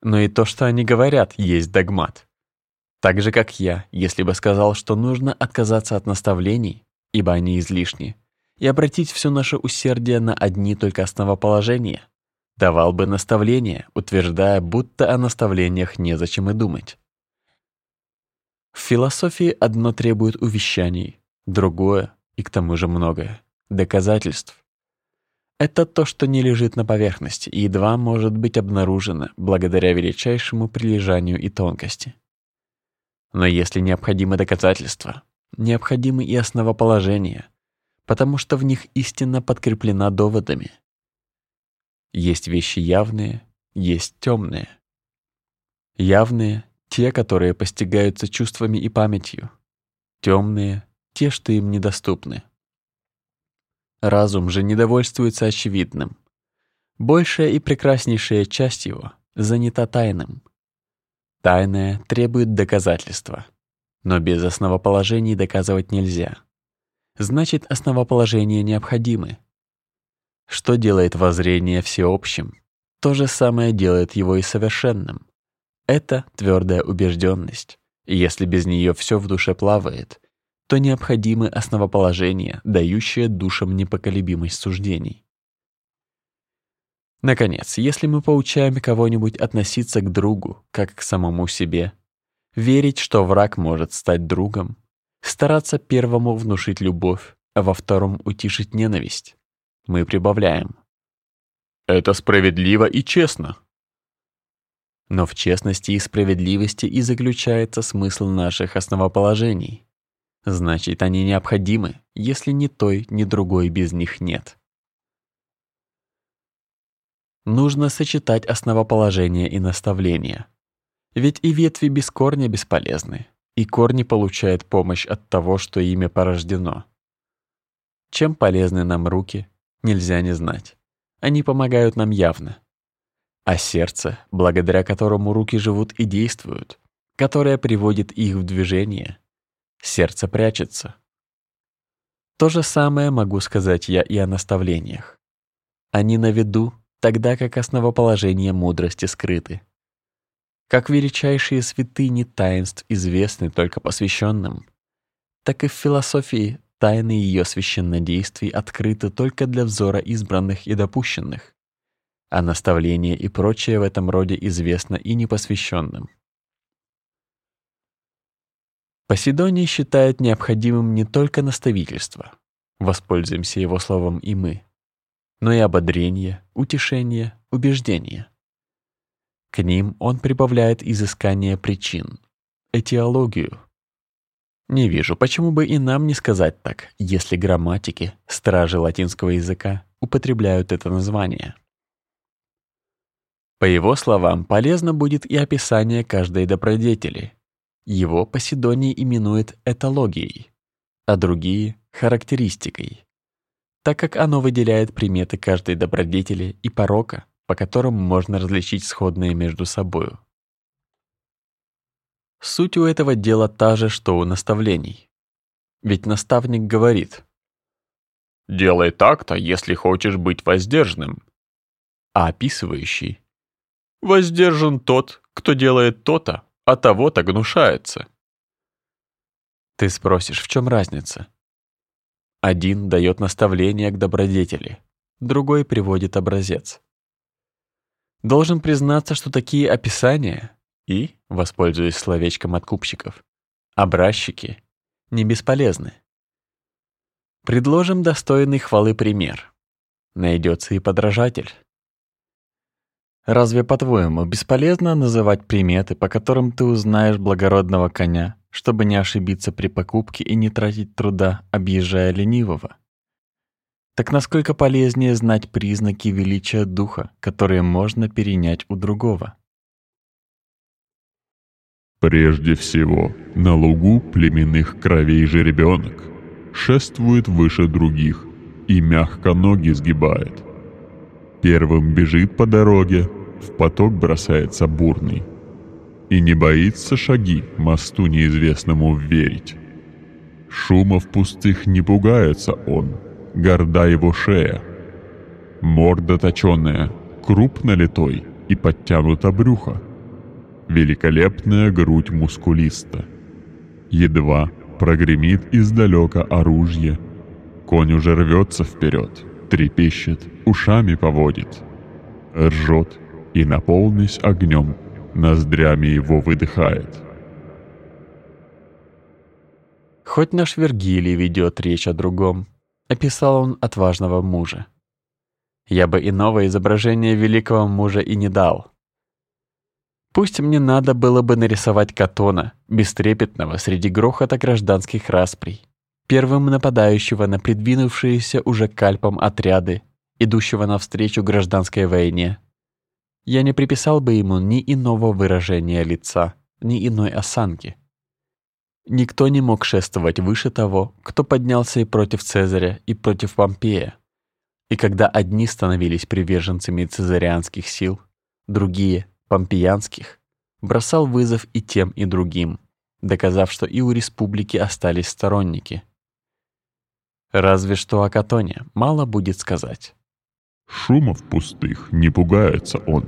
Но и то, что они говорят, есть догмат. Так же, как я, если бы сказал, что нужно отказаться от наставлений, ибо они излишни, и обратить все наше усердие на одни только основоположения, давал бы наставления, утверждая, будто о наставлениях незачем и думать. В философии одно требует увещаний, другое, и к тому же многое, доказательств. Это то, что не лежит на поверхности и едва может быть обнаружено благодаря величайшему прилежанию и тонкости. Но если необходимы доказательства, необходимы и основоположения, потому что в них истина подкреплена доводами. Есть вещи явные, есть темные. Явные те, которые постигаются чувствами и памятью, темные, те, что им недоступны. Разум же недовольствуется очевидным. Большая и прекраснейшая часть его занята тайным. Тайное требует доказательства, но без основоположений доказывать нельзя. Значит, основоположения необходимы. Что делает воззрение всеобщим, то же самое делает его и совершенным. Это твердая убежденность. И если без нее все в душе плавает, то необходимы основоположения, дающие душам непоколебимость суждений. Наконец, если мы поучаем кого-нибудь относиться к другу, как к самому себе, верить, что враг может стать другом, стараться первому внушить любовь, а во втором утишить ненависть, мы прибавляем. Это справедливо и честно. Но в честности и справедливости и заключается смысл наших основоположений. Значит, они необходимы, если ни той, ни другой без них нет. Нужно сочетать основоположение и наставление. Ведь и ветви без корня бесполезны, и корни получают помощь от того, что ими порождено. Чем полезны нам руки, нельзя не знать. Они помогают нам явно а сердце, благодаря которому руки живут и действуют, которое приводит их в движение. Сердце прячется. То же самое могу сказать я и о наставлениях. Они на виду, тогда как основоположения мудрости скрыты. Как величайшие святыни таинств известны только посвященным, так и в философии тайны ее священнодействий открыты только для взора избранных и допущенных а наставление и прочее в этом роде известно и непосвященным. Поседоний считает необходимым не только наставительство. воспользуемся его словом и мы, но и ободрение, утешение, убеждение. К ним он прибавляет изыскание причин, этиологию. Не вижу, почему бы и нам не сказать так, если грамматики, стражи латинского языка, употребляют это название. По его словам, полезно будет и описание каждой добродетели. Его Поседоний именует этологией, а другие — характеристикой, так как оно выделяет приметы каждой добродетели и порока, по которым можно различить сходные между собою. Суть у этого дела та же, что у наставлений. Ведь наставник говорит «Делай так-то, если хочешь быть воздержанным», а описывающий «Воздержан тот, кто делает то-то, а того-то гнушается». Ты спросишь, в чем разница? Один дает наставление к добродетели, другой приводит образец. Должен признаться, что такие описания и, воспользуясь словечком откупщиков, образчики не бесполезны. Предложим достойный хвалы пример. Найдется и подражатель. Разве, по-твоему, бесполезно называть приметы, по которым ты узнаешь благородного коня, чтобы не ошибиться при покупке и не тратить труда, объезжая ленивого? Так насколько полезнее знать признаки величия духа, которые можно перенять у другого? Прежде всего, на лугу племенных кровей жеребенок шествует выше других и мягко ноги сгибает. Первым бежит по дороге, в поток бросается бурный. И не боится шаги мосту неизвестному верить. Шумов пустых не пугается он, горда его шея. Морда точеная, круп налитой и подтянуто брюхо великолепная грудь мускулиста. Едва прогремит издалека оружие, конь уже рвется вперед, трепещет, ушами поводит, ржет и, наполнись огнем, ноздрями его выдыхает. Хоть наш Вергилий ведет речь о другом, описал он отважного мужа. Я бы иного изображения великого мужа и не дал — Пусть мне надо было бы нарисовать Катона, бестрепетного среди грохота гражданских расприй, первым нападающего на придвинувшиеся уже кальпом отряды, идущего навстречу гражданской войне. Я не приписал бы ему ни иного выражения лица, ни иной осанки. Никто не мог шествовать выше того, кто поднялся и против Цезаря, и против Помпея. И когда одни становились приверженцами цезарианских сил, другие помпеянских, бросал вызов и тем, и другим, доказав, что и у республики остались сторонники. Разве что о Катоне мало будет сказать. Шумов пустых не пугается он.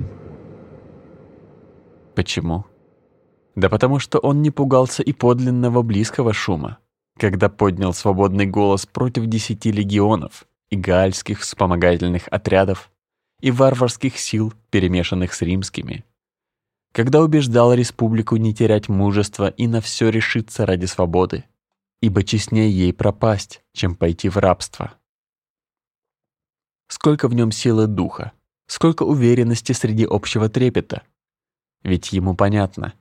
Почему? Да потому что он не пугался и подлинного близкого шума, когда поднял свободный голос против десяти легионов и гаальских вспомогательных отрядов и варварских сил, перемешанных с римскими, когда убеждал республику не терять мужества и на все решиться ради свободы, ибо честнее ей пропасть, чем пойти в рабство. Сколько в нем силы духа, сколько уверенности среди общего трепета. Ведь ему понятно,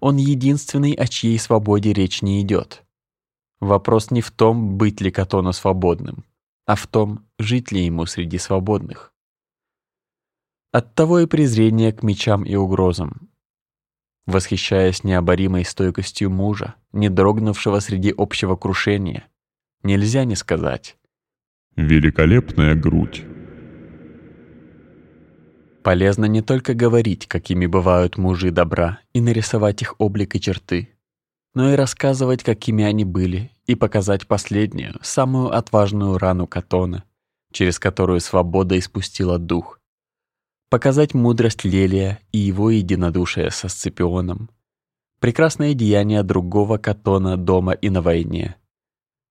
он единственный, о чьей свободе речь не идет. Вопрос не в том, быть ли Катона свободным, а в том, жить ли ему среди свободных. Оттого и презрение к мечам и угрозам, восхищаясь необоримой стойкостью мужа, не дрогнувшего среди общего крушения. Нельзя не сказать. Великолепная грудь. Полезно не только говорить, какими бывают мужи добра, и нарисовать их облик и черты, но и рассказывать, какими они были, и показать последнюю, самую отважную рану Катона, через которую свобода испустила дух, показать мудрость Лелия и его единодушие со Сципионом, прекрасное деяние другого Катона дома и на войне,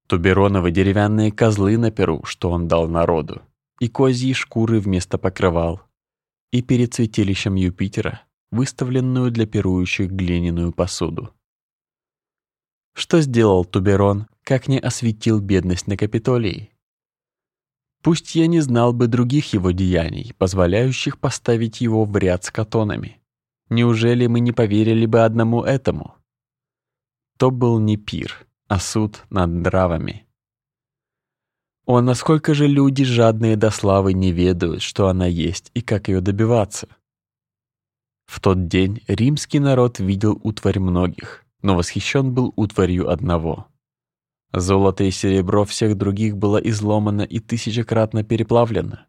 Тубероновы деревянные козлы на перу, что он дал народу, и козьи шкуры вместо покрывал, и перед святилищем Юпитера выставленную для пирующих глиняную посуду. Что сделал Туберон, как не осветил бедность на Капитолии, Пусть я не знал бы других его деяний, позволяющих поставить его в ряд с катонами. Неужели мы не поверили бы одному этому? То был не пир, а суд над нравами. О, насколько же люди, жадные до славы, не ведают, что она есть и как ее добиваться. В тот день римский народ видел утварь многих, но восхищен был утварью одного. Золото и серебро всех других было изломано и тысячекратно переплавлено,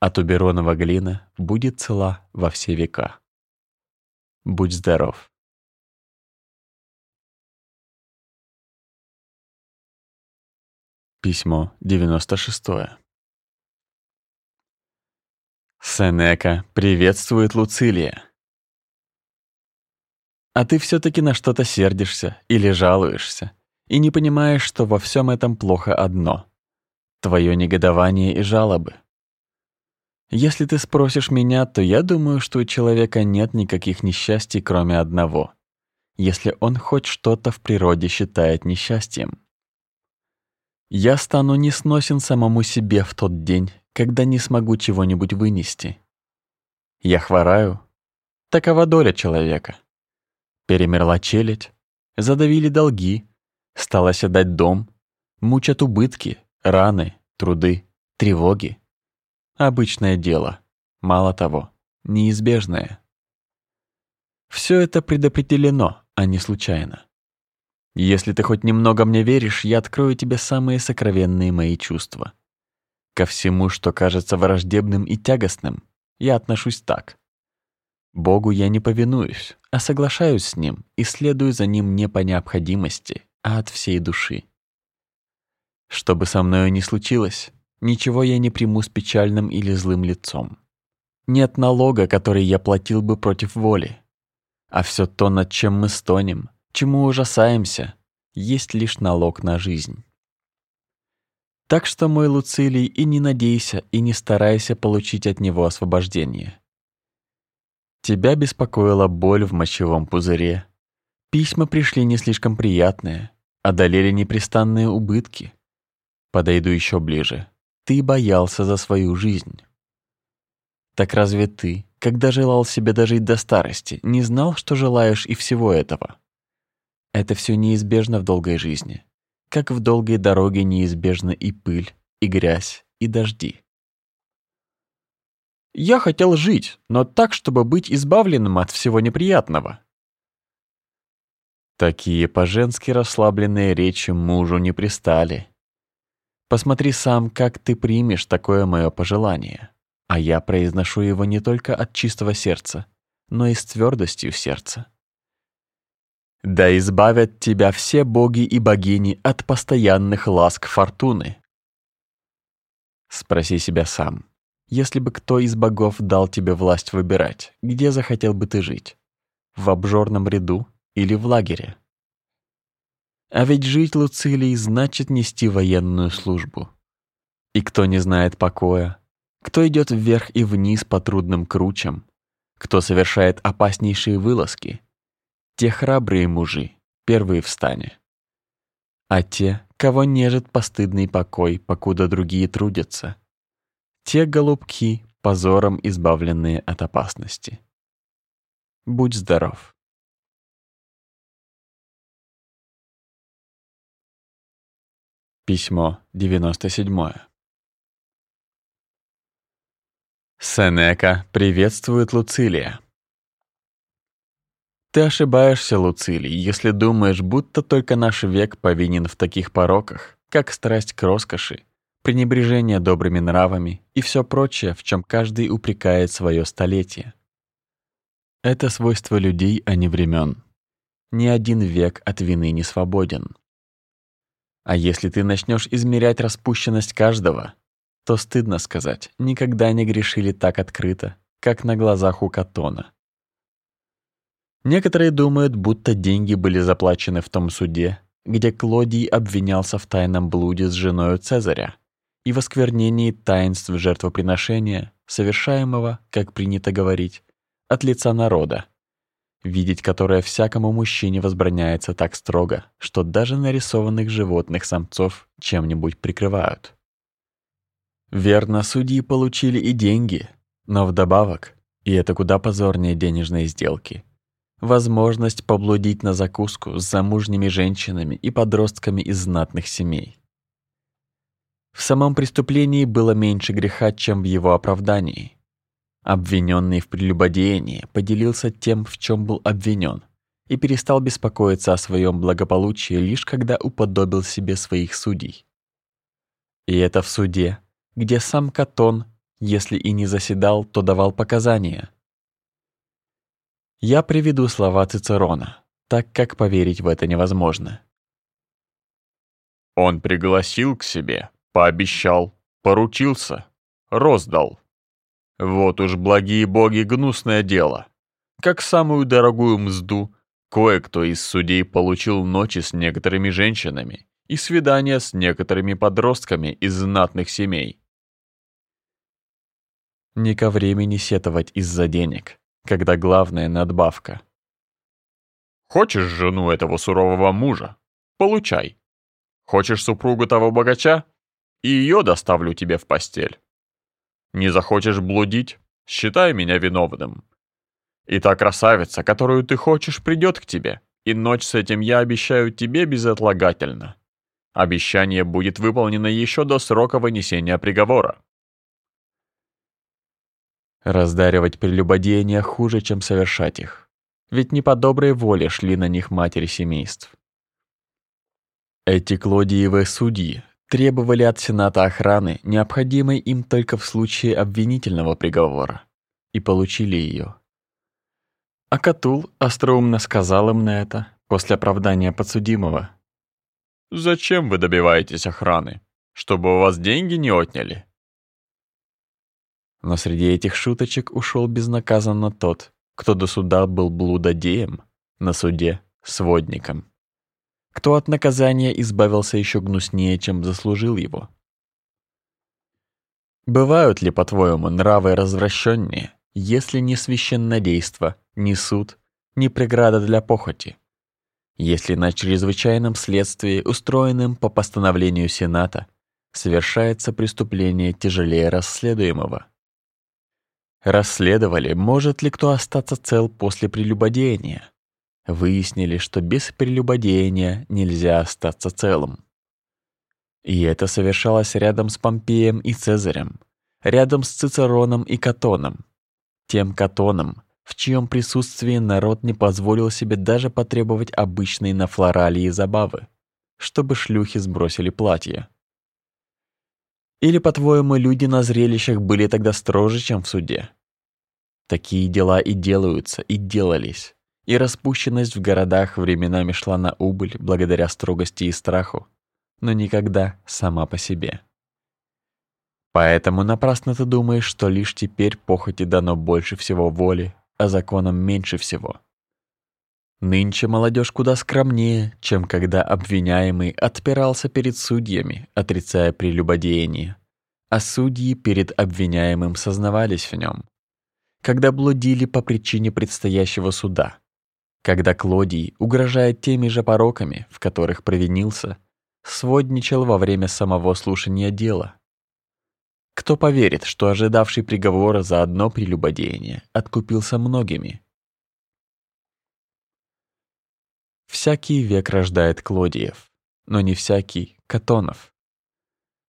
а туберонова глина будет цела во все века. Будь здоров. Письмо 96. Сенека приветствует Луцилия. А ты все таки на что-то сердишься или жалуешься, и не понимаешь, что во всем этом плохо одно — твое негодование и жалобы. Если ты спросишь меня, то я думаю, что у человека нет никаких несчастий, кроме одного — если он хоть что-то в природе считает несчастьем. Я стану несносен самому себе в тот день, когда не смогу чего-нибудь вынести. Я хвораю. Такова доля человека. Перемерла челядь, задавили долги, стал оседать дом, мучат убытки, раны, труды, тревоги. Обычное дело, мало того, неизбежное. Все это предопределено, а не случайно. Если ты хоть немного мне веришь, я открою тебе самые сокровенные мои чувства. Ко всему, что кажется враждебным и тягостным, я отношусь так. Богу я не повинуюсь, а соглашаюсь с Ним и следую за Ним не по необходимости, а от всей души. Что бы со мною ни случилось, ничего я не приму с печальным или злым лицом. Нет налога, который я платил бы против воли. А все то, над чем мы стонем, чему ужасаемся, есть лишь налог на жизнь. Так что, мой Луцилий, и не надейся, и не старайся получить от него освобождение. Тебя беспокоила боль в мочевом пузыре. Письма пришли не слишком приятные, одолели непрестанные убытки. Подойду еще ближе. Ты боялся за свою жизнь. Так разве ты, когда желал себе дожить до старости, не знал, что желаешь и всего этого? Это все неизбежно в долгой жизни, как в долгой дороге неизбежна и пыль, и грязь, и дожди. Я хотел жить, но так, чтобы быть избавленным от всего неприятного. Такие по-женски расслабленные речи мужу не пристали. Посмотри сам, как ты примешь такое мое пожелание. А я произношу его не только от чистого сердца, но и с твердостью сердца. Да избавят тебя все боги и богини от постоянных ласк фортуны. Спроси себя сам. Если бы кто из богов дал тебе власть выбирать, где захотел бы ты жить? В обжорном ряду или в лагере? А ведь жить Луцилий значит нести военную службу. И кто не знает покоя, кто идет вверх и вниз по трудным кручам, кто совершает опаснейшие вылазки, те храбрые мужи, первые в стане. А те, кого нежит постыдный покой, покуда другие трудятся. Те голубки, позором избавленные от опасности. Будь здоров. Письмо 97. Сенека приветствует Луцилия. Ты ошибаешься, Луцилий, если думаешь, будто только наш век повинен в таких пороках, как страсть к роскоши, пренебрежение добрыми нравами и все прочее, в чем каждый упрекает свое столетие. Это свойство людей, а не времен. Ни один век от вины не свободен. А если ты начнешь измерять распущенность каждого, то стыдно сказать, никогда не грешили так открыто, как на глазах у Катона. Некоторые думают, будто деньги были заплачены в том суде, где Клодий обвинялся в тайном блуде с женой Цезаря и в осквернении таинств жертвоприношения, совершаемого, как принято говорить, от лица народа, видеть которое всякому мужчине возбраняется так строго, что даже нарисованных животных самцов чем-нибудь прикрывают. Верно, судьи получили и деньги, но вдобавок, и это куда позорнее денежной сделки, возможность поблудить на закуску с замужними женщинами и подростками из знатных семей. В самом преступлении было меньше греха, чем в его оправдании. Обвиненный в прелюбодеянии поделился тем, в чем был обвинен, и перестал беспокоиться о своем благополучии лишь когда уподобил себе своих судей. И это в суде, где сам Катон, если и не заседал, то давал показания. Я приведу слова Цицерона, так как поверить в это невозможно. Он пригласил к себе, пообещал, поручился, роздал. Вот уж благие боги гнусное дело. Как самую дорогую мзду, кое-кто из судей получил ночи с некоторыми женщинами и свидания с некоторыми подростками из знатных семей. Не ко времени сетовать из-за денег, когда главное надбавка. Хочешь жену этого сурового мужа? Получай. Хочешь супругу того богача? И ее доставлю тебе в постель. Не захочешь блудить? Считай меня виновным. И та красавица, которую ты хочешь, придет к тебе, и ночь с этим я обещаю тебе безотлагательно. Обещание будет выполнено еще до срока вынесения приговора. Раздаривать прелюбодеяния хуже, чем совершать их. Ведь не по доброй воле шли на них матери семейств. Эти Клодиевы судьи требовали от Сената охраны, необходимой им только в случае обвинительного приговора, и получили ее. А Катул остроумно сказал им на это после оправдания подсудимого. «Зачем вы добиваетесь охраны? Чтобы у вас деньги не отняли?» Но среди этих шуточек ушел безнаказанно тот, кто до суда был блудодеем, на суде — сводником. Кто от наказания избавился еще гнуснее, чем заслужил его. Бывают ли, по-твоему, нравы развращеннее, если ни священнодейство, ни суд, ни преграда для похоти? Если на чрезвычайном следствии, устроенном по постановлению Сената, совершается преступление тяжелее расследуемого? Расследовали, может ли кто остаться цел после прелюбодеяния. Выяснили, что без прелюбодеяния нельзя остаться целым. И это совершалось рядом с Помпеем и Цезарем, рядом с Цицероном и Катоном. Тем Катоном, в чьем присутствии народ не позволил себе даже потребовать обычной на флоралии забавы, чтобы шлюхи сбросили платье. Или, по-твоему, люди на зрелищах были тогда строже, чем в суде? Такие дела и делаются, и делались. И распущенность в городах временами шла на убыль благодаря строгости и страху, но никогда сама по себе. Поэтому напрасно ты думаешь, что лишь теперь похоти дано больше всего воли, а законом меньше всего. Нынче молодежь куда скромнее, чем когда обвиняемый отпирался перед судьями, отрицая прелюбодеяние, а судьи перед обвиняемым сознавались в нем. Когда блудили по причине предстоящего суда, когда Клодий, угрожая теми же пороками, в которых провинился, сводничал во время самого слушания дела. Кто поверит, что ожидавший приговора за одно прелюбодеяние откупился многими? Всякий век рождает Клодиев, но не всякий — Катонов.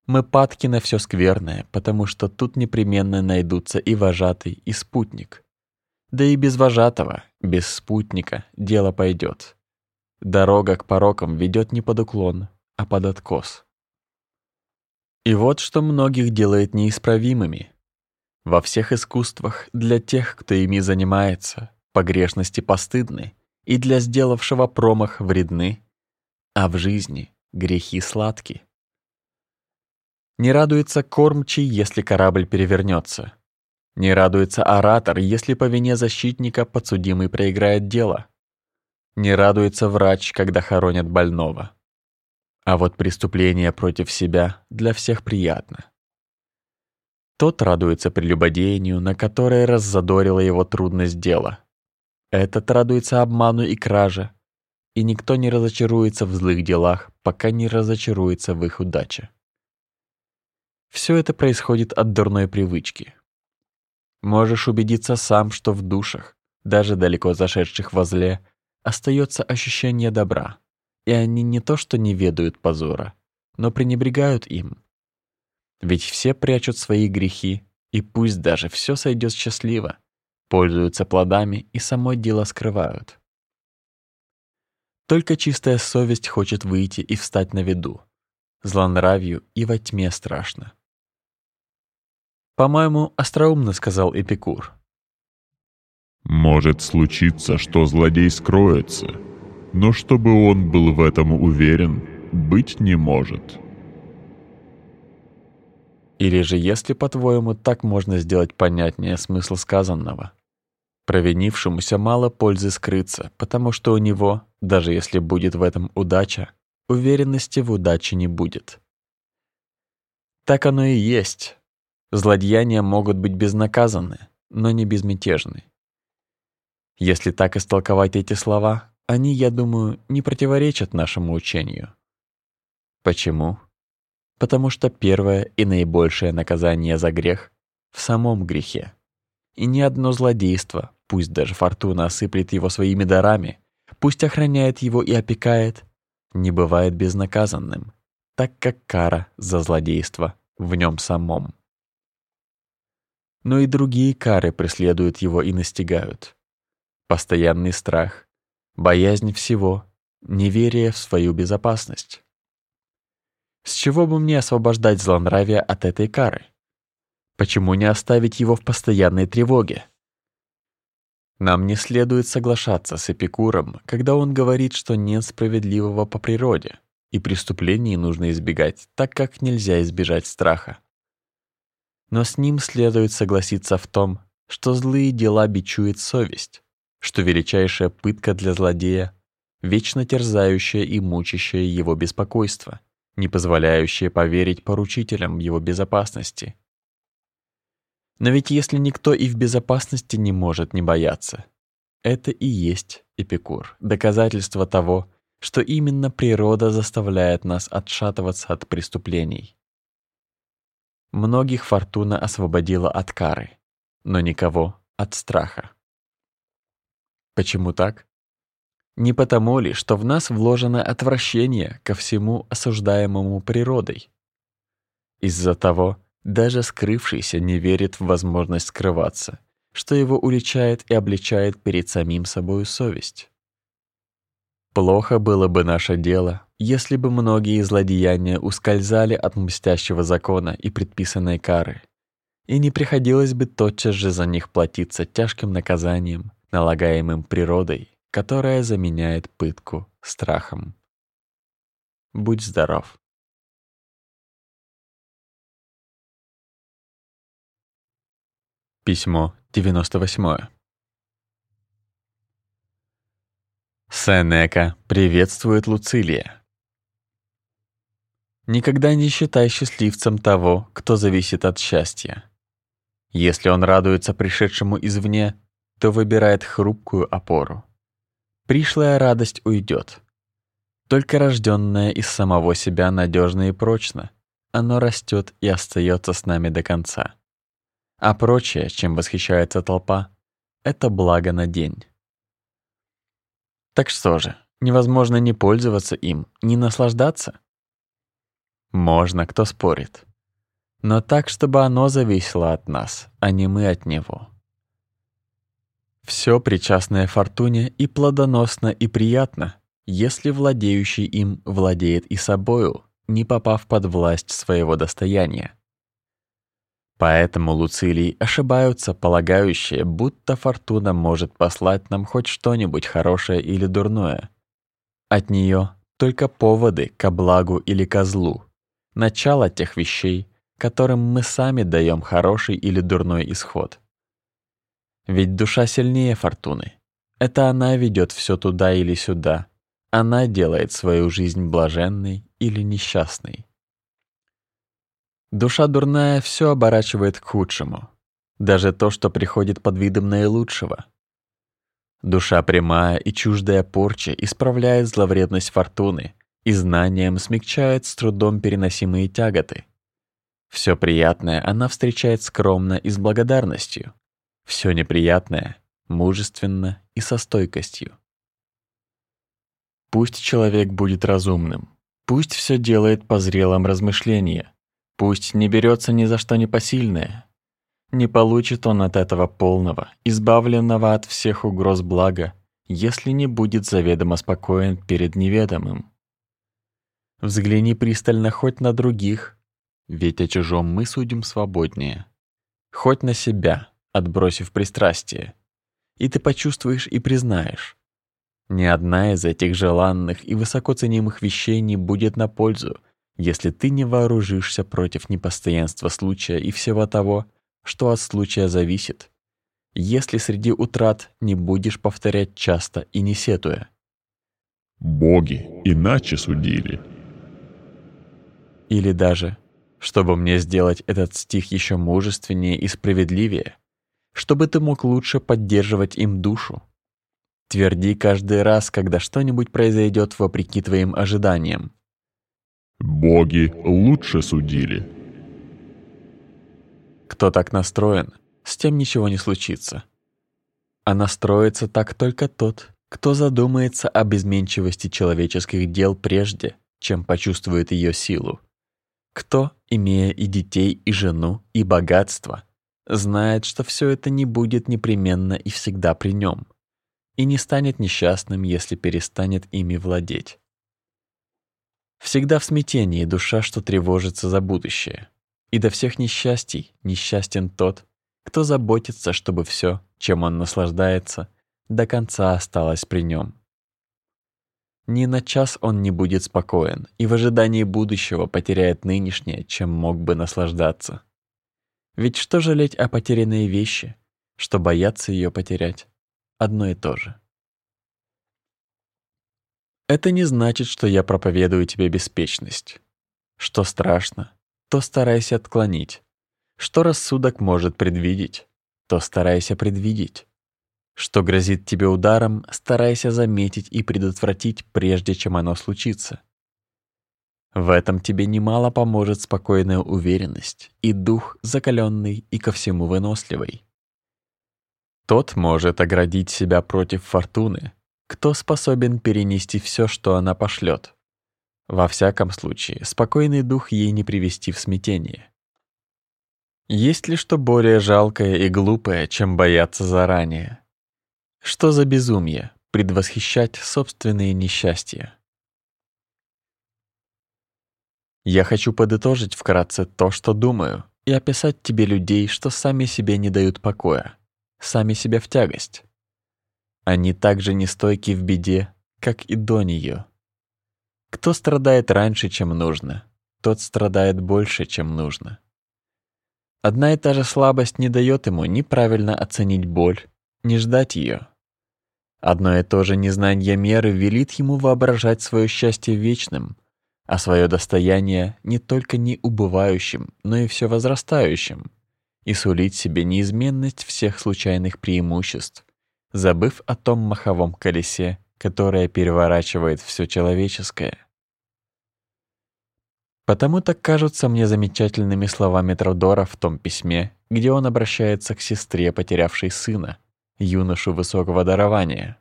Мы падки на все скверное, потому что тут непременно найдутся и вожатый, и спутник. Да и без вожатого, без спутника дело пойдет. Дорога к порокам ведет не под уклон, а под откос. И вот что многих делает неисправимыми. Во всех искусствах для тех, кто ими занимается, погрешности постыдны, и для сделавшего промах вредны, а в жизни грехи сладки. Не радуется кормчий, если корабль перевернется. Не радуется оратор, если по вине защитника подсудимый проиграет дело. Не радуется врач, когда хоронят больного. А вот преступление против себя для всех приятно. Тот радуется прелюбодеянию, на которое раззадорила его трудность дела. Этот радуется обману и краже. И никто не разочаруется в злых делах, пока не разочаруется в их удаче. Все это происходит от дурной привычки. Можешь убедиться сам, что в душах, даже далеко зашедших во зле, остается ощущение добра, и они не то что не ведают позора, но пренебрегают им. Ведь все прячут свои грехи, и пусть даже все сойдет счастливо, пользуются плодами и само дело скрывают. Только чистая совесть хочет выйти и встать на виду. Злонравию и во тьме страшно. По-моему, остроумно сказал Эпикур. Может случиться, что злодей скроется, но чтобы он был в этом уверен, быть не может. Или же, если, по-твоему, так можно сделать понятнее смысл сказанного? Провинившемуся мало пользы скрыться, потому что у него, даже если будет в этом удача, уверенности в удаче не будет. Так оно и есть. Злодеяния могут быть безнаказаны, но не безмятежны. Если так истолковать эти слова, они, я думаю, не противоречат нашему учению. Почему? Потому что первое и наибольшее наказание за грех в самом грехе. И ни одно злодейство, пусть даже фортуна осыплет его своими дарами, пусть охраняет его и опекает, не бывает безнаказанным, так как кара за злодейство в нем самом. Но и другие кары преследуют его и настигают. Постоянный страх, боязнь всего, неверие в свою безопасность. С чего бы мне освобождать злонравие от этой кары? Почему не оставить его в постоянной тревоге? Нам не следует соглашаться с Эпикуром, когда он говорит, что нет справедливого по природе, и преступлений нужно избегать, так как нельзя избежать страха. Но с ним следует согласиться в том, что злые дела бичует совесть, что величайшая пытка для злодея — вечно терзающая и мучащая его беспокойство, не позволяющее поверить поручителям его безопасности — но ведь если никто и в безопасности не может не бояться, это и есть Эпикур, доказательство того, что именно природа заставляет нас отшатываться от преступлений. Многих фортуна освободила от кары, но никого от страха. Почему так? Не потому ли, что в нас вложено отвращение ко всему осуждаемому природой? Из-за того, даже скрывшийся не верит в возможность скрываться, что его уличает и обличает перед самим собою совесть. Плохо было бы наше дело, если бы многие злодеяния ускользали от мстящего закона и предписанной кары, и не приходилось бы тотчас же за них платиться тяжким наказанием, налагаемым природой, которая заменяет пытку страхом. Будь здоров. Письмо 98. Сенека приветствует Луцилия. Никогда не считай счастливцем того, кто зависит от счастья. Если он радуется пришедшему извне, то выбирает хрупкую опору. Пришлая радость уйдет. Только рожденное из самого себя надежно и прочно, оно растет и остается с нами до конца а прочее, чем восхищается толпа, это благо на день. Так что же, невозможно не пользоваться им, не наслаждаться? Можно, кто спорит. Но так, чтобы оно зависело от нас, а не мы от него. Все причастное фортуне и плодоносно и приятно, если владеющий им владеет и собою, не попав под власть своего достояния. Поэтому Луцилий ошибаются, полагающие, будто фортуна может послать нам хоть что-нибудь хорошее или дурное. От нее только поводы ко благу или козлу, начало тех вещей, которым мы сами даем хороший или дурной исход. Ведь душа сильнее фортуны. Это она ведет все туда или сюда. Она делает свою жизнь блаженной или несчастной. Душа дурная все оборачивает к худшему, даже то, что приходит под видом наилучшего. Душа прямая и чуждая порча исправляет зловредность фортуны и знанием смягчает с трудом переносимые тяготы. Все приятное она встречает скромно и с благодарностью. Все неприятное — мужественно и со стойкостью. Пусть человек будет разумным, пусть все делает по зрелым размышлениям, пусть не берется ни за что непосильное. Не получит он от этого полного, избавленного от всех угроз блага, если не будет заведомо спокоен перед неведомым. Взгляни пристально хоть на других, ведь о чужом мы судим свободнее. Хоть на себя, отбросив пристрастие, и ты почувствуешь и признаешь. Ни одна из этих желанных и высоко ценимых вещей не будет на пользу, если ты не вооружишься против непостоянства случая и всего того, что от случая зависит, если среди утрат не будешь повторять часто и не сетуя. Боги иначе судили. Или даже, чтобы мне сделать этот стих еще мужественнее и справедливее, чтобы ты мог лучше поддерживать им душу. Тверди каждый раз, когда что-нибудь произойдет вопреки твоим ожиданиям. Боги лучше судили. Кто так настроен, с тем ничего не случится. А настроится так только тот, кто задумается об изменчивости человеческих дел прежде, чем почувствует ее силу. Кто, имея и детей, и жену, и богатство, знает, что все это не будет непременно и всегда при нем, и не станет несчастным, если перестанет ими владеть. Всегда в смятении душа, что тревожится за будущее. И до всех несчастий несчастен тот, кто заботится, чтобы все, чем он наслаждается, до конца осталось при нем. Ни на час он не будет спокоен и в ожидании будущего потеряет нынешнее, чем мог бы наслаждаться. Ведь что жалеть о потерянной вещи, что бояться ее потерять, одно и то же. Это не значит, что я проповедую тебе беспечность. Что страшно, то старайся отклонить. Что рассудок может предвидеть, то старайся предвидеть. Что грозит тебе ударом, старайся заметить и предотвратить, прежде чем оно случится. В этом тебе немало поможет спокойная уверенность и дух закаленный и ко всему выносливый. Тот может оградить себя против фортуны, кто способен перенести все, что она пошлет. Во всяком случае, спокойный дух ей не привести в смятение. Есть ли что более жалкое и глупое, чем бояться заранее? Что за безумие предвосхищать собственные несчастья? Я хочу подытожить вкратце то, что думаю, и описать тебе людей, что сами себе не дают покоя, сами себе в тягость. Они также нестойки в беде, как и до нее. Кто страдает раньше, чем нужно, тот страдает больше, чем нужно. Одна и та же слабость не дает ему ни правильно оценить боль, ни ждать ее. Одно и то же незнание меры велит ему воображать свое счастье вечным, а свое достояние не только не убывающим, но и все возрастающим, и сулить себе неизменность всех случайных преимуществ, забыв о том маховом колесе, которое переворачивает все человеческое. Потому так кажутся мне замечательными словами Тродора в том письме, где он обращается к сестре, потерявшей сына, юношу высокого дарования.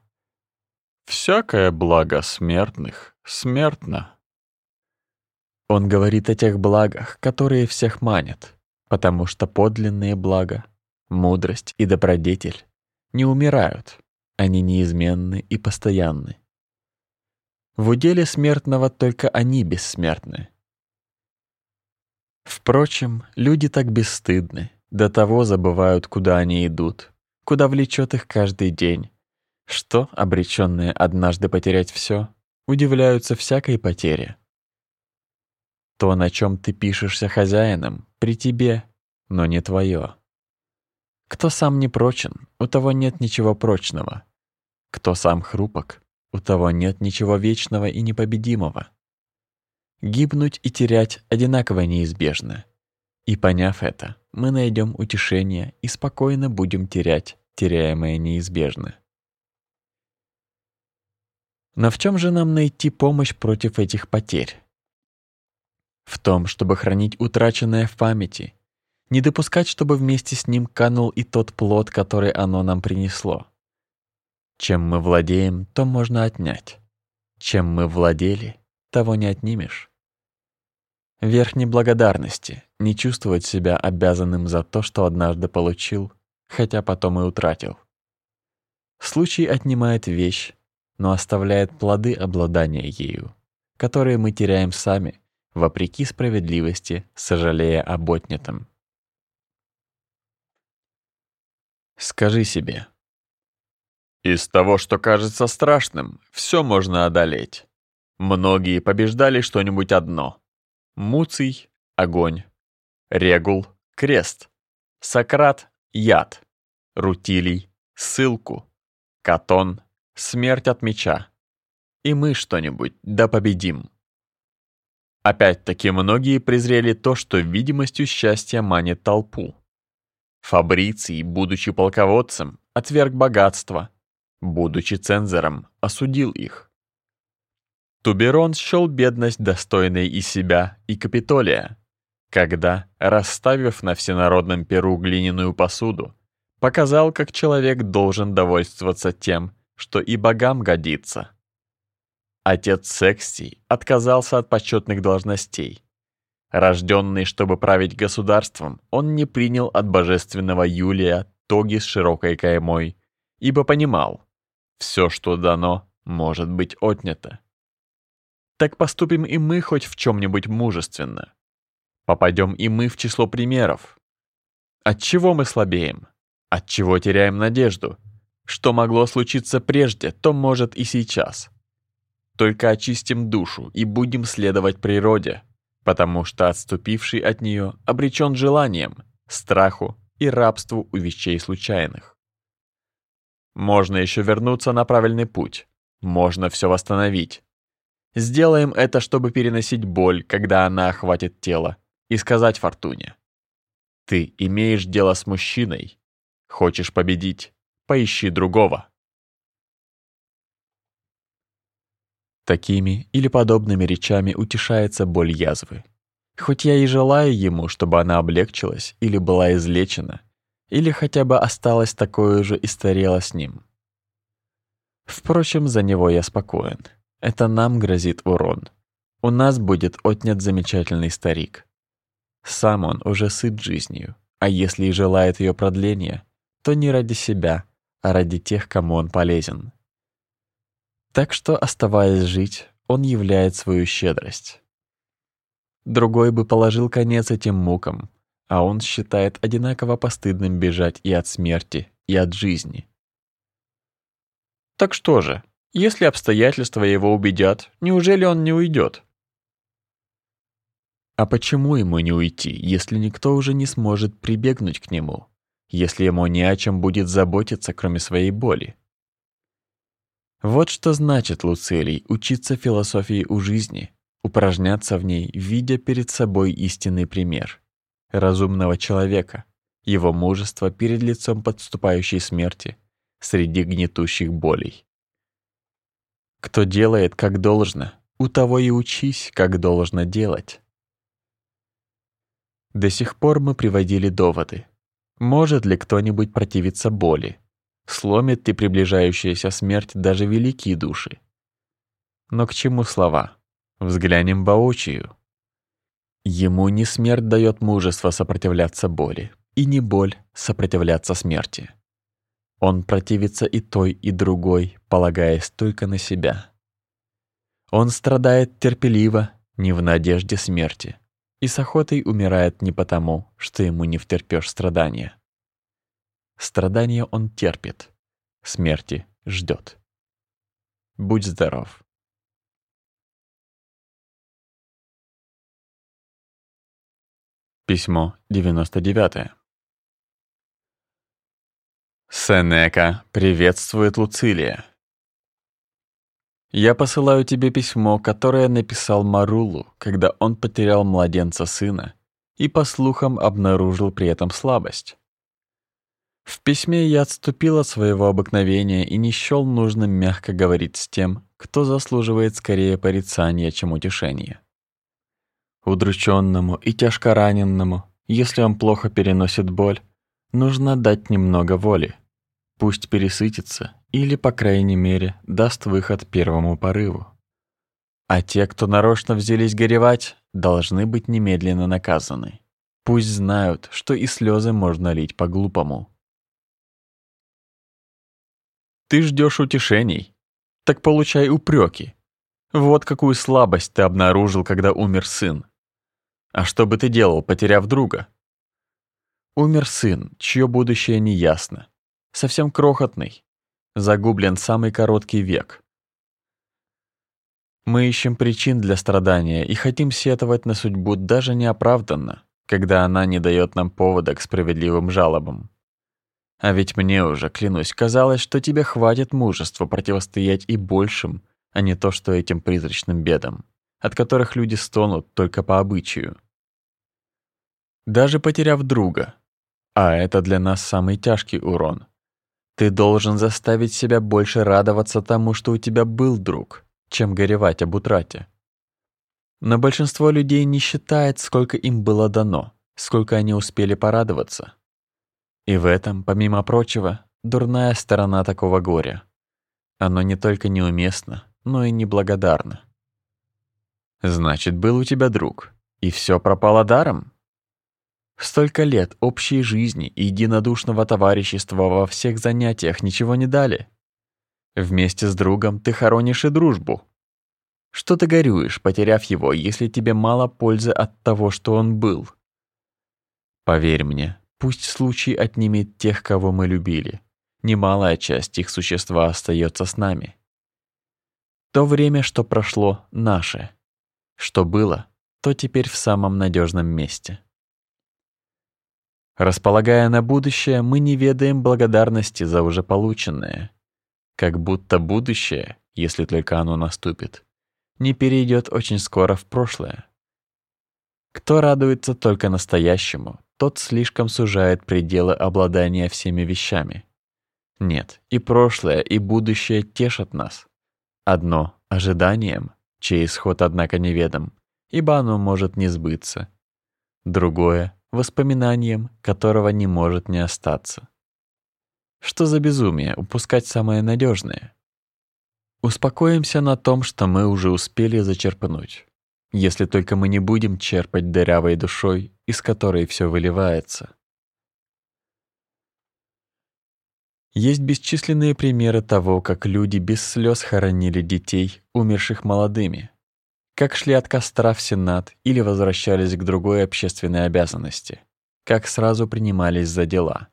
«Всякое благо смертных смертно». Он говорит о тех благах, которые всех манят, потому что подлинные блага, мудрость и добродетель не умирают, они неизменны и постоянны. В уделе смертного только они бессмертны. Впрочем, люди так бесстыдны, до того забывают, куда они идут, куда влечет их каждый день, что, обреченные однажды потерять все, удивляются всякой потере. То, на чем ты пишешься хозяином, при тебе, но не твое. Кто сам не прочен, у того нет ничего прочного. Кто сам хрупок, у того нет ничего вечного и непобедимого. Гибнуть и терять одинаково неизбежно. И поняв это, мы найдем утешение и спокойно будем терять теряемое неизбежно. Но в чем же нам найти помощь против этих потерь? В том, чтобы хранить утраченное в памяти, не допускать, чтобы вместе с ним канул и тот плод, который оно нам принесло. Чем мы владеем, то можно отнять. Чем мы владели, того не отнимешь. Верх неблагодарности — не чувствовать себя обязанным за то, что однажды получил, хотя потом и утратил. Случай отнимает вещь, но оставляет плоды обладания ею, которые мы теряем сами, вопреки справедливости, сожалея об отнятом. Скажи себе. Из того, что кажется страшным, все можно одолеть. Многие побеждали что-нибудь одно. Муций — огонь. Регул — крест. Сократ — яд. Рутилий — ссылку. Катон — смерть от меча. И мы что-нибудь да победим. Опять-таки многие презрели то, что видимостью счастья манит толпу. Фабриций, будучи полководцем, отверг богатство, будучи цензором, осудил их. Туберон счел бедность достойной и себя, и Капитолия, когда, расставив на всенародном перу глиняную посуду, показал, как человек должен довольствоваться тем, что и богам годится. Отец Секстий отказался от почетных должностей. Рожденный, чтобы править государством, он не принял от божественного Юлия тоги с широкой каймой, ибо понимал, все, что дано, может быть отнято. Так поступим и мы хоть в чем-нибудь мужественно. Попадем и мы в число примеров. От чего мы слабеем? От чего теряем надежду? Что могло случиться прежде, то может и сейчас. Только очистим душу и будем следовать природе, потому что отступивший от нее обречен желанием, страху и рабству у вещей случайных. Можно еще вернуться на правильный путь, можно все восстановить, Сделаем это, чтобы переносить боль, когда она охватит тело, и сказать Фортуне. Ты имеешь дело с мужчиной. Хочешь победить? Поищи другого. Такими или подобными речами утешается боль язвы. Хоть я и желаю ему, чтобы она облегчилась или была излечена, или хотя бы осталась такой же и старела с ним. Впрочем, за него я спокоен. Это нам грозит урон. У нас будет отнят замечательный старик. Сам он уже сыт жизнью, а если и желает ее продления, то не ради себя, а ради тех, кому он полезен. Так что, оставаясь жить, он являет свою щедрость. Другой бы положил конец этим мукам, а он считает одинаково постыдным бежать и от смерти, и от жизни. Так что же, если обстоятельства его убедят, неужели он не уйдет? А почему ему не уйти, если никто уже не сможет прибегнуть к нему, если ему не о чем будет заботиться, кроме своей боли? Вот что значит, Луцилий, учиться философии у жизни, упражняться в ней, видя перед собой истинный пример разумного человека, его мужество перед лицом подступающей смерти, среди гнетущих болей. Кто делает, как должно, у того и учись, как должно делать. До сих пор мы приводили доводы. Может ли кто-нибудь противиться боли? Сломит ли приближающаяся смерть даже великие души? Но к чему слова? Взглянем воочию. Ему не смерть дает мужество сопротивляться боли, и не боль сопротивляться смерти. Он противится и той, и другой, полагаясь только на себя. Он страдает терпеливо, не в надежде смерти, и с охотой умирает не потому, что ему не втерпёшь страдания. Страдания он терпит, смерти ждет. Будь здоров. Письмо 99. Сенека приветствует Луцилия. Я посылаю тебе письмо, которое написал Марулу, когда он потерял младенца сына и, по слухам, обнаружил при этом слабость. В письме я отступил от своего обыкновения и не счёл нужным мягко говорить с тем, кто заслуживает скорее порицания, чем утешения. Удрученному и тяжко раненному, если он плохо переносит боль, нужно дать немного воли. Пусть пересытится или, по крайней мере, даст выход первому порыву. А те, кто нарочно взялись горевать, должны быть немедленно наказаны. Пусть знают, что и слезы можно лить по-глупому. Ты ждешь утешений, так получай упреки. Вот какую слабость ты обнаружил, когда умер сын. А что бы ты делал, потеряв друга? Умер сын, чье будущее неясно. Совсем крохотный. Загублен самый короткий век. Мы ищем причин для страдания и хотим сетовать на судьбу даже неоправданно, когда она не дает нам повода к справедливым жалобам. А ведь мне уже, клянусь, казалось, что тебе хватит мужества противостоять и большим, а не то, что этим призрачным бедам, от которых люди стонут только по обычаю. Даже потеряв друга, а это для нас самый тяжкий урон, ты должен заставить себя больше радоваться тому, что у тебя был друг, чем горевать об утрате. Но большинство людей не считает, сколько им было дано, сколько они успели порадоваться. И в этом, помимо прочего, дурная сторона такого горя. Оно не только неуместно, но и неблагодарно. Значит, был у тебя друг, и все пропало даром? Столько лет общей жизни и единодушного товарищества во всех занятиях ничего не дали. Вместе с другом ты хоронишь и дружбу. Что ты горюешь, потеряв его, если тебе мало пользы от того, что он был? Поверь мне, пусть случай отнимет тех, кого мы любили. Немалая часть их существа остается с нами. То время, что прошло, наше. Что было, то теперь в самом надежном месте. Располагая на будущее, мы не ведаем благодарности за уже полученное. Как будто будущее, если только оно наступит, не перейдет очень скоро в прошлое. Кто радуется только настоящему, тот слишком сужает пределы обладания всеми вещами. Нет, и прошлое, и будущее тешат нас. Одно — ожиданием, чей исход, однако, неведом, ибо оно может не сбыться. Другое воспоминанием, которого не может не остаться. Что за безумие упускать самое надежное? Успокоимся на том, что мы уже успели зачерпнуть, если только мы не будем черпать дырявой душой, из которой все выливается. Есть бесчисленные примеры того, как люди без слез хоронили детей, умерших молодыми, как шли от костра в Сенат или возвращались к другой общественной обязанности, как сразу принимались за дела.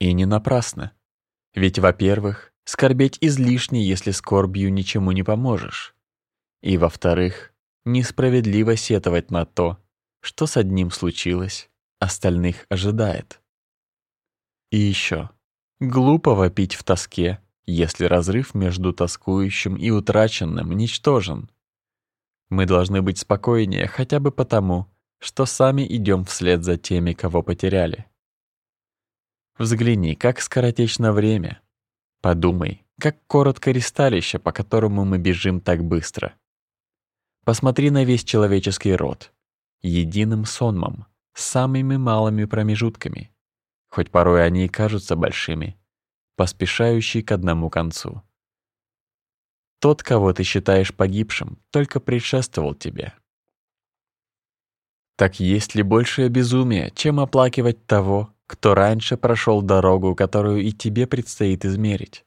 И не напрасно. Ведь, во-первых, скорбеть излишне, если скорбью ничему не поможешь. И, во-вторых, несправедливо сетовать на то, что с одним случилось, остальных ожидает. И еще, глупо вопить в тоске, если разрыв между тоскующим и утраченным ничтожен, мы должны быть спокойнее хотя бы потому, что сами идем вслед за теми, кого потеряли. Взгляни, как скоротечно время. Подумай, как коротко ристалище, по которому мы бежим так быстро. Посмотри на весь человеческий род, единым сонмом, с самыми малыми промежутками, хоть порой они и кажутся большими, поспешающие к одному концу. Тот, кого ты считаешь погибшим, только предшествовал тебе. Так есть ли большее безумие, чем оплакивать того, кто раньше прошел дорогу, которую и тебе предстоит измерить?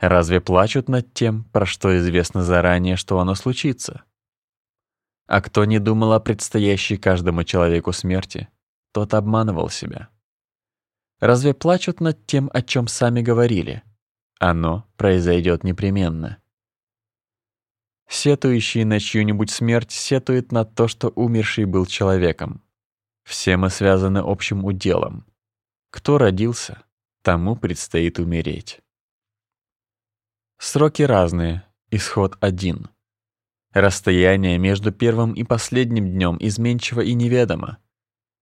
Разве плачут над тем, про что известно заранее, что оно случится? А кто не думал о предстоящей каждому человеку смерти, тот обманывал себя. Разве плачут над тем, о чем сами говорили? Оно произойдет непременно. Сетующий на чью-нибудь смерть сетует на то, что умерший был человеком. Все мы связаны общим уделом. Кто родился, тому предстоит умереть. Сроки разные, исход один. Расстояние между первым и последним днем изменчиво и неведомо.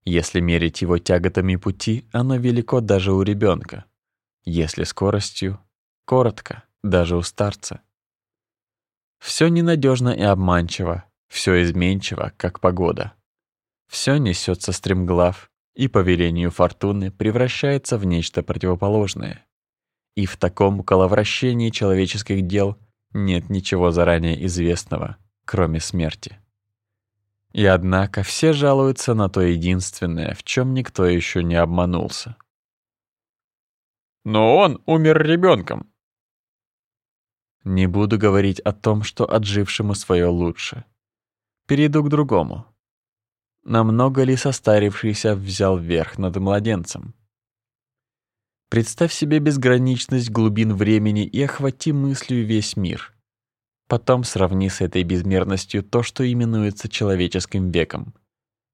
Если мерить его тяготами пути, оно велико даже у ребенка. Если скоростью, коротко, даже у старца. Все ненадежно и обманчиво, Все изменчиво, как погода. Все несется стремглав и по велению фортуны превращается в нечто противоположное. И в таком коловращении человеческих дел нет ничего заранее известного, кроме смерти. И однако все жалуются на то единственное, в чем никто еще не обманулся. Но он умер ребенком. Не буду говорить о том, что отжившему свое лучше. Перейду к другому. Намного ли состарившийся взял верх над младенцем? Представь себе безграничность глубин времени и охвати мыслью весь мир. Потом сравни с этой безмерностью то, что именуется человеческим веком.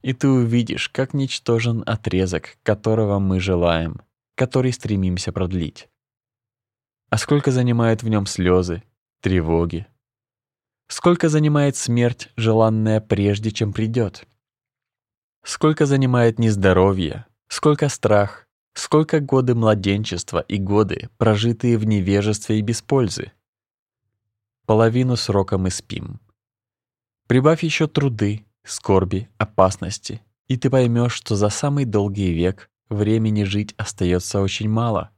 И ты увидишь, как ничтожен отрезок, которого мы желаем, который стремимся продлить. А сколько занимают в нем слезы, тревоги? Сколько занимает смерть, желанная прежде, чем придет? Сколько занимает нездоровье, сколько страх, сколько годы младенчества и годы, прожитые в невежестве и без пользы. Половину срока мы спим. Прибавь еще труды, скорби, опасности, и ты поймешь, что за самый долгий век времени жить остается очень мало.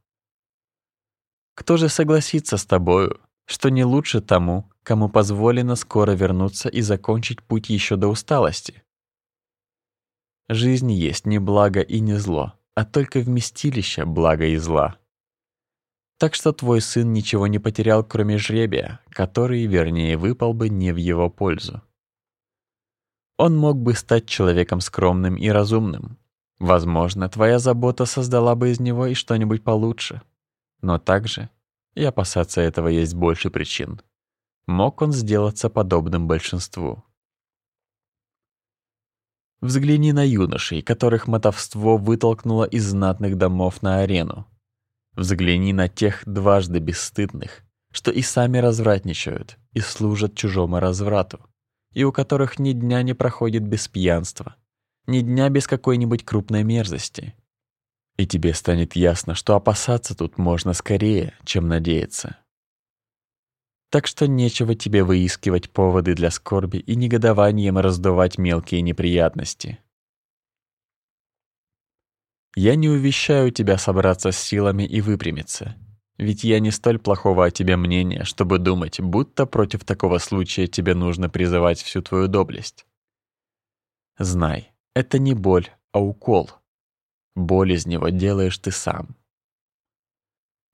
Кто же согласится с тобою, что не лучше тому, кому позволено скоро вернуться и закончить путь еще до усталости? Жизнь есть не благо и не зло, а только вместилище блага и зла. Так что твой сын ничего не потерял, кроме жребия, который, вернее, выпал бы не в его пользу. Он мог бы стать человеком скромным и разумным. Возможно, твоя забота создала бы из него и что-нибудь получше. Но также, и опасаться этого есть больше причин, мог он сделаться подобным большинству. Взгляни на юношей, которых мотовство вытолкнуло из знатных домов на арену. Взгляни на тех дважды бесстыдных, что и сами развратничают, и служат чужому разврату, и у которых ни дня не проходит без пьянства, ни дня без какой-нибудь крупной мерзости. И тебе станет ясно, что опасаться тут можно скорее, чем надеяться. Так что нечего тебе выискивать поводы для скорби и негодованием раздувать мелкие неприятности. Я не увещаю тебя собраться с силами и выпрямиться, ведь я не столь плохого о тебе мнения, чтобы думать, будто против такого случая тебе нужно призывать всю твою доблесть. Знай, это не боль, а укол. Боль из него делаешь ты сам.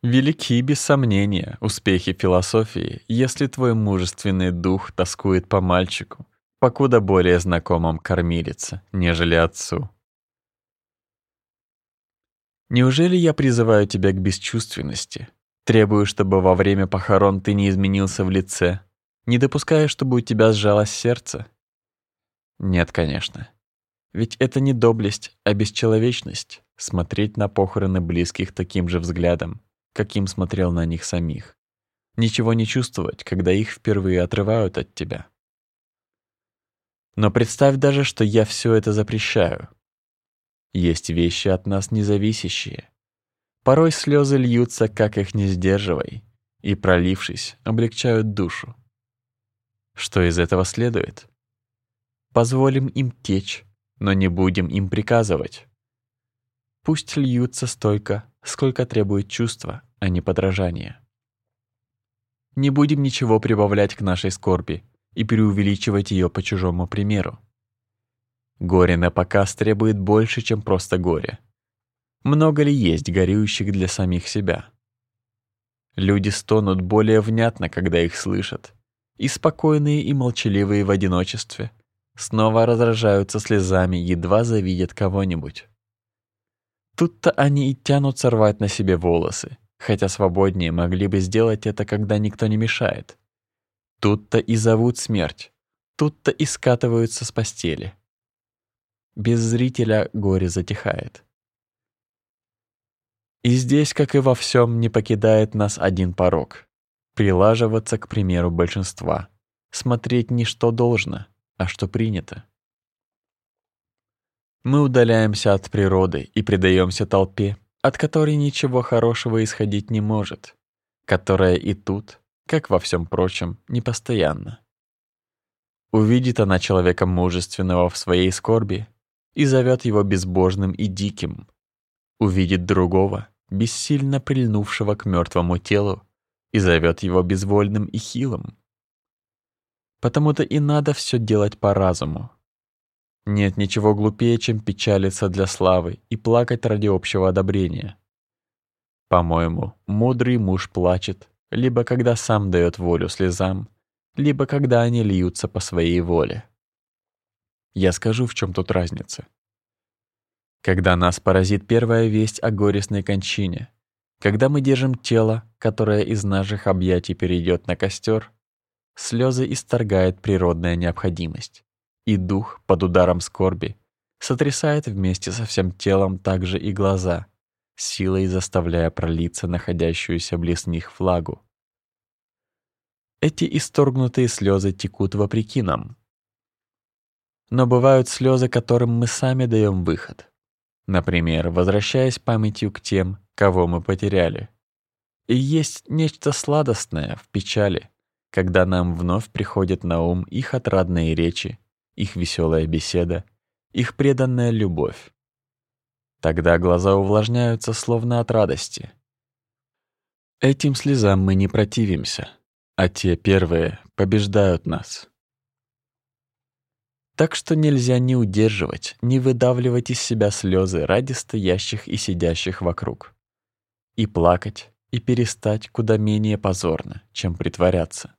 Велики, без сомнения, успехи философии, если твой мужественный дух тоскует по мальчику, покуда более знакомым кормилице, нежели отцу. Неужели я призываю тебя к бесчувственности, требую, чтобы во время похорон ты не изменился в лице, не допуская, чтобы у тебя сжалось сердце? Нет, конечно. Ведь это не доблесть, а бесчеловечность — смотреть на похороны близких таким же взглядом, каким смотрел на них самих. Ничего не чувствовать, когда их впервые отрывают от тебя. Но представь даже, что я все это запрещаю. Есть вещи от нас независящие. Порой слезы льются, как их не сдерживай, и, пролившись, облегчают душу. Что из этого следует? Позволим им течь, но не будем им приказывать. Пусть льются столько, сколько требует чувства, а не подражание. Не будем ничего прибавлять к нашей скорби и преувеличивать ее по чужому примеру. Горе на показ требует больше, чем просто горе. Много ли есть горюющих для самих себя? Люди стонут более внятно, когда их слышат, и спокойные и молчаливые в одиночестве снова разражаются слезами, едва завидят кого-нибудь. Тут-то они и тянутся рвать на себе волосы, хотя свободнее могли бы сделать это, когда никто не мешает. Тут-то и зовут смерть, тут-то и скатываются с постели. Без зрителя горе затихает. И здесь, как и во всем, не покидает нас один порог — прилаживаться к примеру большинства, смотреть не что должно, а что принято. Мы удаляемся от природы и предаемся толпе, от которой ничего хорошего исходить не может, которая и тут, как во всем прочем, непостоянна. Увидит она человека мужественного в своей скорби и зовет его безбожным и диким. Увидит другого, бессильно прильнувшего к мертвому телу, и зовет его безвольным и хилым. Потому-то и надо все делать по разуму. Нет ничего глупее, чем печалиться для славы и плакать ради общего одобрения. По-моему, мудрый муж плачет, либо когда сам дает волю слезам, либо когда они льются по своей воле. Я скажу, в чем тут разница. Когда нас поразит первая весть о горестной кончине, когда мы держим тело, которое из наших объятий перейдет на костер, слезы исторгает природная необходимость, и дух под ударом скорби сотрясает вместе со всем телом также и глаза, силой заставляя пролиться находящуюся близ них флагу. Эти исторгнутые слезы текут вопреки нам. Но бывают слезы, которым мы сами даем выход. Например, возвращаясь памятью к тем, кого мы потеряли. И есть нечто сладостное в печали, когда нам вновь приходит на ум их отрадные речи, их веселая беседа, их преданная любовь. Тогда глаза увлажняются словно от радости. Этим слезам мы не противимся, а те первые побеждают нас. Так что нельзя ни удерживать, ни выдавливать из себя слезы ради стоящих и сидящих вокруг. И плакать, и перестать куда менее позорно, чем притворяться.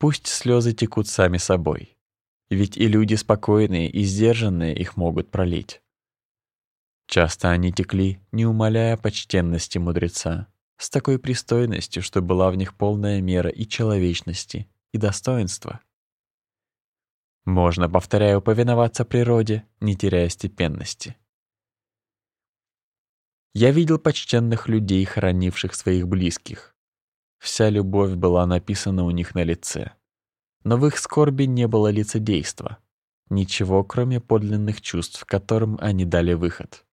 Пусть слезы текут сами собой, ведь и люди спокойные и сдержанные их могут пролить. Часто они текли, не умаляя почтенности мудреца, с такой пристойностью, что была в них полная мера и человечности, и достоинства. Можно, повторяю, повиноваться природе, не теряя степенности. Я видел почтенных людей, хоронивших своих близких. Вся любовь была написана у них на лице. Но в их скорби не было лицедейства. Ничего, кроме подлинных чувств, которым они дали выход.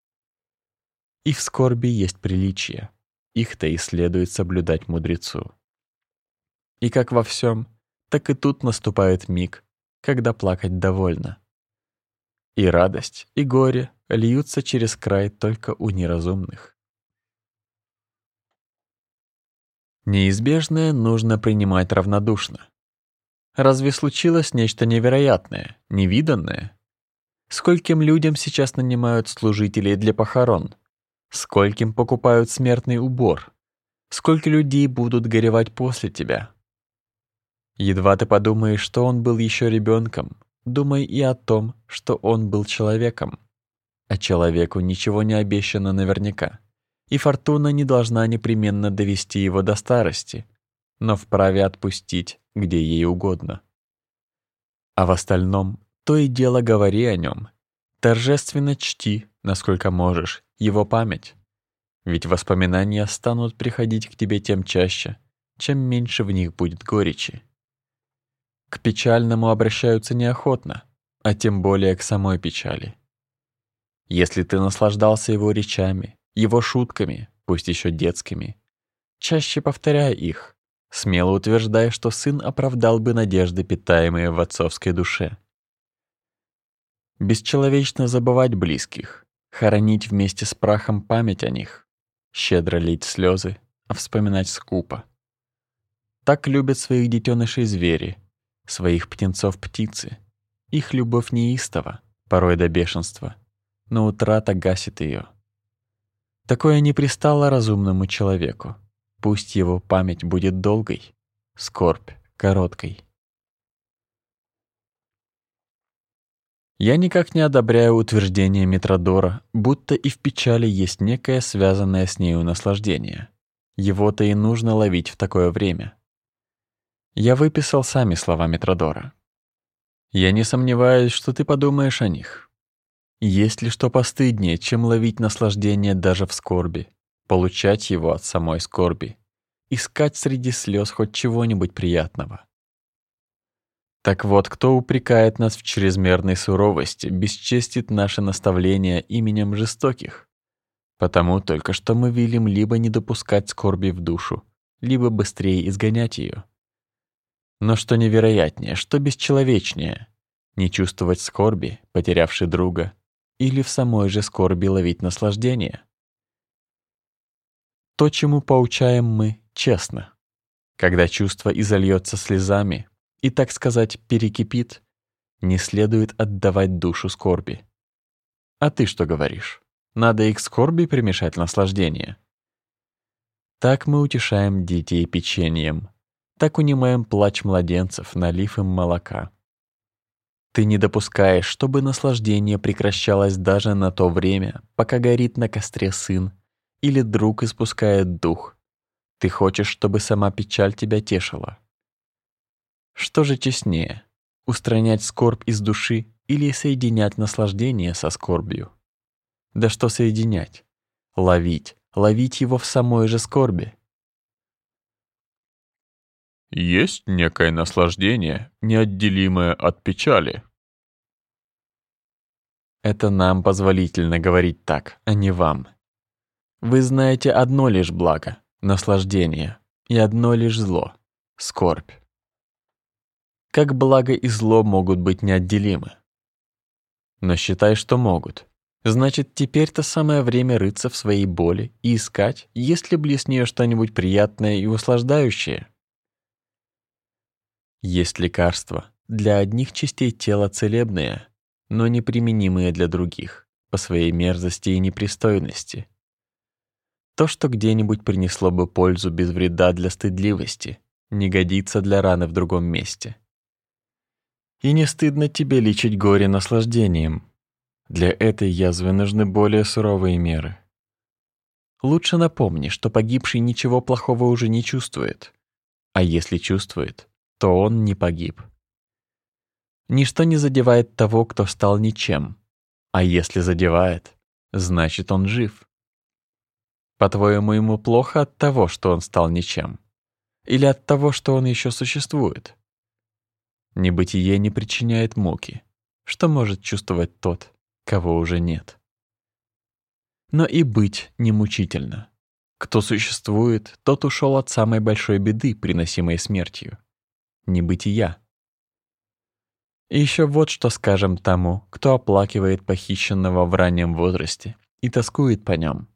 И в скорби есть приличие. Их-то и следует соблюдать мудрецу. И как во всем, так и тут наступает миг, когда плакать довольно. И радость, и горе льются через край только у неразумных. Неизбежное нужно принимать равнодушно. Разве случилось нечто невероятное, невиданное? Скольким людям сейчас нанимают служителей для похорон? Скольким покупают смертный убор? Сколько людей будут горевать после тебя? Едва ты подумаешь, что он был еще ребенком, думай и о том, что он был человеком. А человеку ничего не обещано наверняка, и фортуна не должна непременно довести его до старости, но вправе отпустить, где ей угодно. А в остальном то и дело говори о нем, торжественно чти, насколько можешь, его память. Ведь воспоминания станут приходить к тебе тем чаще, чем меньше в них будет горечи. К печальному обращаются неохотно, а тем более к самой печали. Если ты наслаждался его речами, его шутками, пусть еще детскими, чаще повторяй их, смело утверждая, что сын оправдал бы надежды, питаемые в отцовской душе. Бесчеловечно забывать близких, хоронить вместе с прахом память о них, щедро лить слезы, а вспоминать скупо. Так любят своих детенышей звери, своих птенцов птицы. Их любовь неистова, порой до бешенства, но утрата гасит ее. Такое не пристало разумному человеку. Пусть его память будет долгой, скорбь короткой. Я никак не одобряю утверждение Метродора, будто и в печали есть некое связанное с нею наслаждение. Его-то и нужно ловить в такое время. Я выписал сами слова Метродора. Я не сомневаюсь, что ты подумаешь о них. Есть ли что постыднее, чем ловить наслаждение даже в скорби, получать его от самой скорби, искать среди слез хоть чего-нибудь приятного? Так вот, кто упрекает нас в чрезмерной суровости, бесчестит наше наставление именем жестоких? Потому только что мы велим либо не допускать скорби в душу, либо быстрее изгонять ее. Но что невероятнее, что бесчеловечнее — не чувствовать скорби, потерявший друга, или в самой же скорби ловить наслаждение. То, чему поучаем мы, честно. Когда чувство изольется слезами и, так сказать, перекипит, не следует отдавать душу скорби. А ты что говоришь? Надо и к скорби примешать наслаждение. Так мы утешаем детей печеньем, так унимаем плач младенцев, налив им молока. Ты не допускаешь, чтобы наслаждение прекращалось даже на то время, пока горит на костре сын или друг испускает дух. Ты хочешь, чтобы сама печаль тебя тешила. Что же честнее, устранять скорбь из души или соединять наслаждение со скорбью? Да что соединять? Ловить, ловить его в самой же скорби. Есть некое наслаждение, неотделимое от печали. Это нам позволительно говорить так, а не вам. Вы знаете одно лишь благо — наслаждение, и одно лишь зло — скорбь. Как благо и зло могут быть неотделимы? Но считай, что могут. Значит, теперь-то самое время рыться в своей боли и искать, есть ли близ нее что-нибудь приятное и услаждающее. Есть лекарства для одних частей тела целебные, но неприменимые для других по своей мерзости и непристойности. То, что где-нибудь принесло бы пользу без вреда для стыдливости, не годится для раны в другом месте. И не стыдно тебе лечить горе наслаждением. Для этой язвы нужны более суровые меры. Лучше напомни, что погибший ничего плохого уже не чувствует. А если чувствует, то он не погиб. Ничто не задевает того, кто стал ничем. А если задевает, значит он жив. По-твоему, ему плохо от того, что он стал ничем? Или от того, что он еще существует? Небытие не причиняет муки. Что может чувствовать тот, кого уже нет? Но и быть не мучительно. Кто существует, тот ушел от самой большой беды, приносимой смертью небытия. И еще вот что скажем тому, кто оплакивает похищенного в раннем возрасте и тоскует по нем.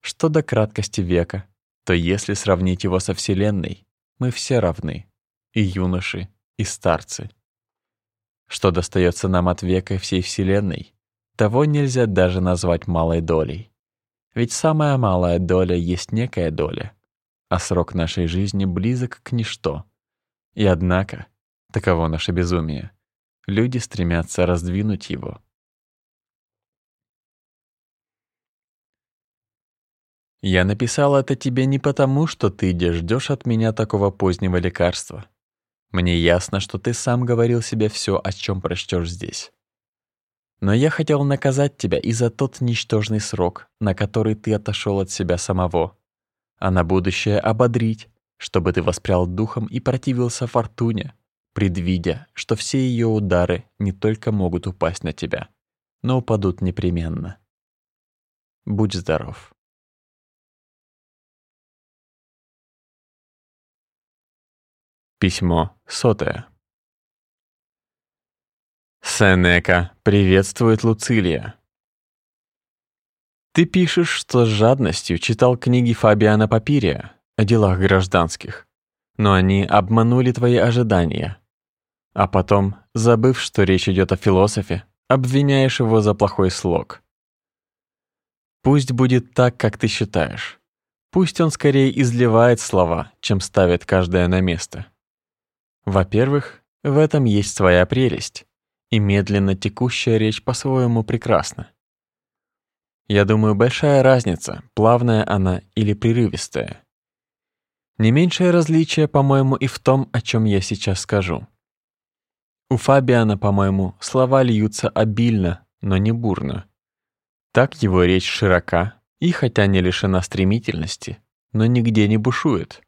Что до краткости века, то если сравнить его со Вселенной, мы все равны, и юноши, и старцы. Что достается нам от века всей Вселенной, того нельзя даже назвать малой долей. Ведь самая малая доля есть некая доля, а срок нашей жизни близок к ничто — и однако, таково наше безумие, люди стремятся раздвинуть его. Я написал это тебе не потому, что ты ждешь от меня такого позднего лекарства. Мне ясно, что ты сам говорил себе все, о чем прочтешь здесь. Но я хотел наказать тебя и за тот ничтожный срок, на который ты отошел от себя самого, а на будущее ободрить, чтобы ты воспрял духом и противился фортуне, предвидя, что все ее удары не только могут упасть на тебя, но упадут непременно. Будь здоров. Письмо сотое. Сенека приветствует Луцилия. Ты пишешь, что с жадностью читал книги Фабиана Папирия, о делах гражданских, но они обманули твои ожидания. А потом, забыв, что речь идет о философе, обвиняешь его за плохой слог. Пусть будет так, как ты считаешь. Пусть он скорее изливает слова, чем ставит каждое на место. Во-первых, в этом есть своя прелесть, и медленно текущая речь по-своему прекрасна. Я думаю, большая разница, плавная она или прерывистая. Не меньшее различие, по-моему, и в том, о чем я сейчас скажу. У Фабиана, по-моему, слова льются обильно, но не бурно. Так его речь широка, и хотя не лишена стремительности, но нигде не бушует.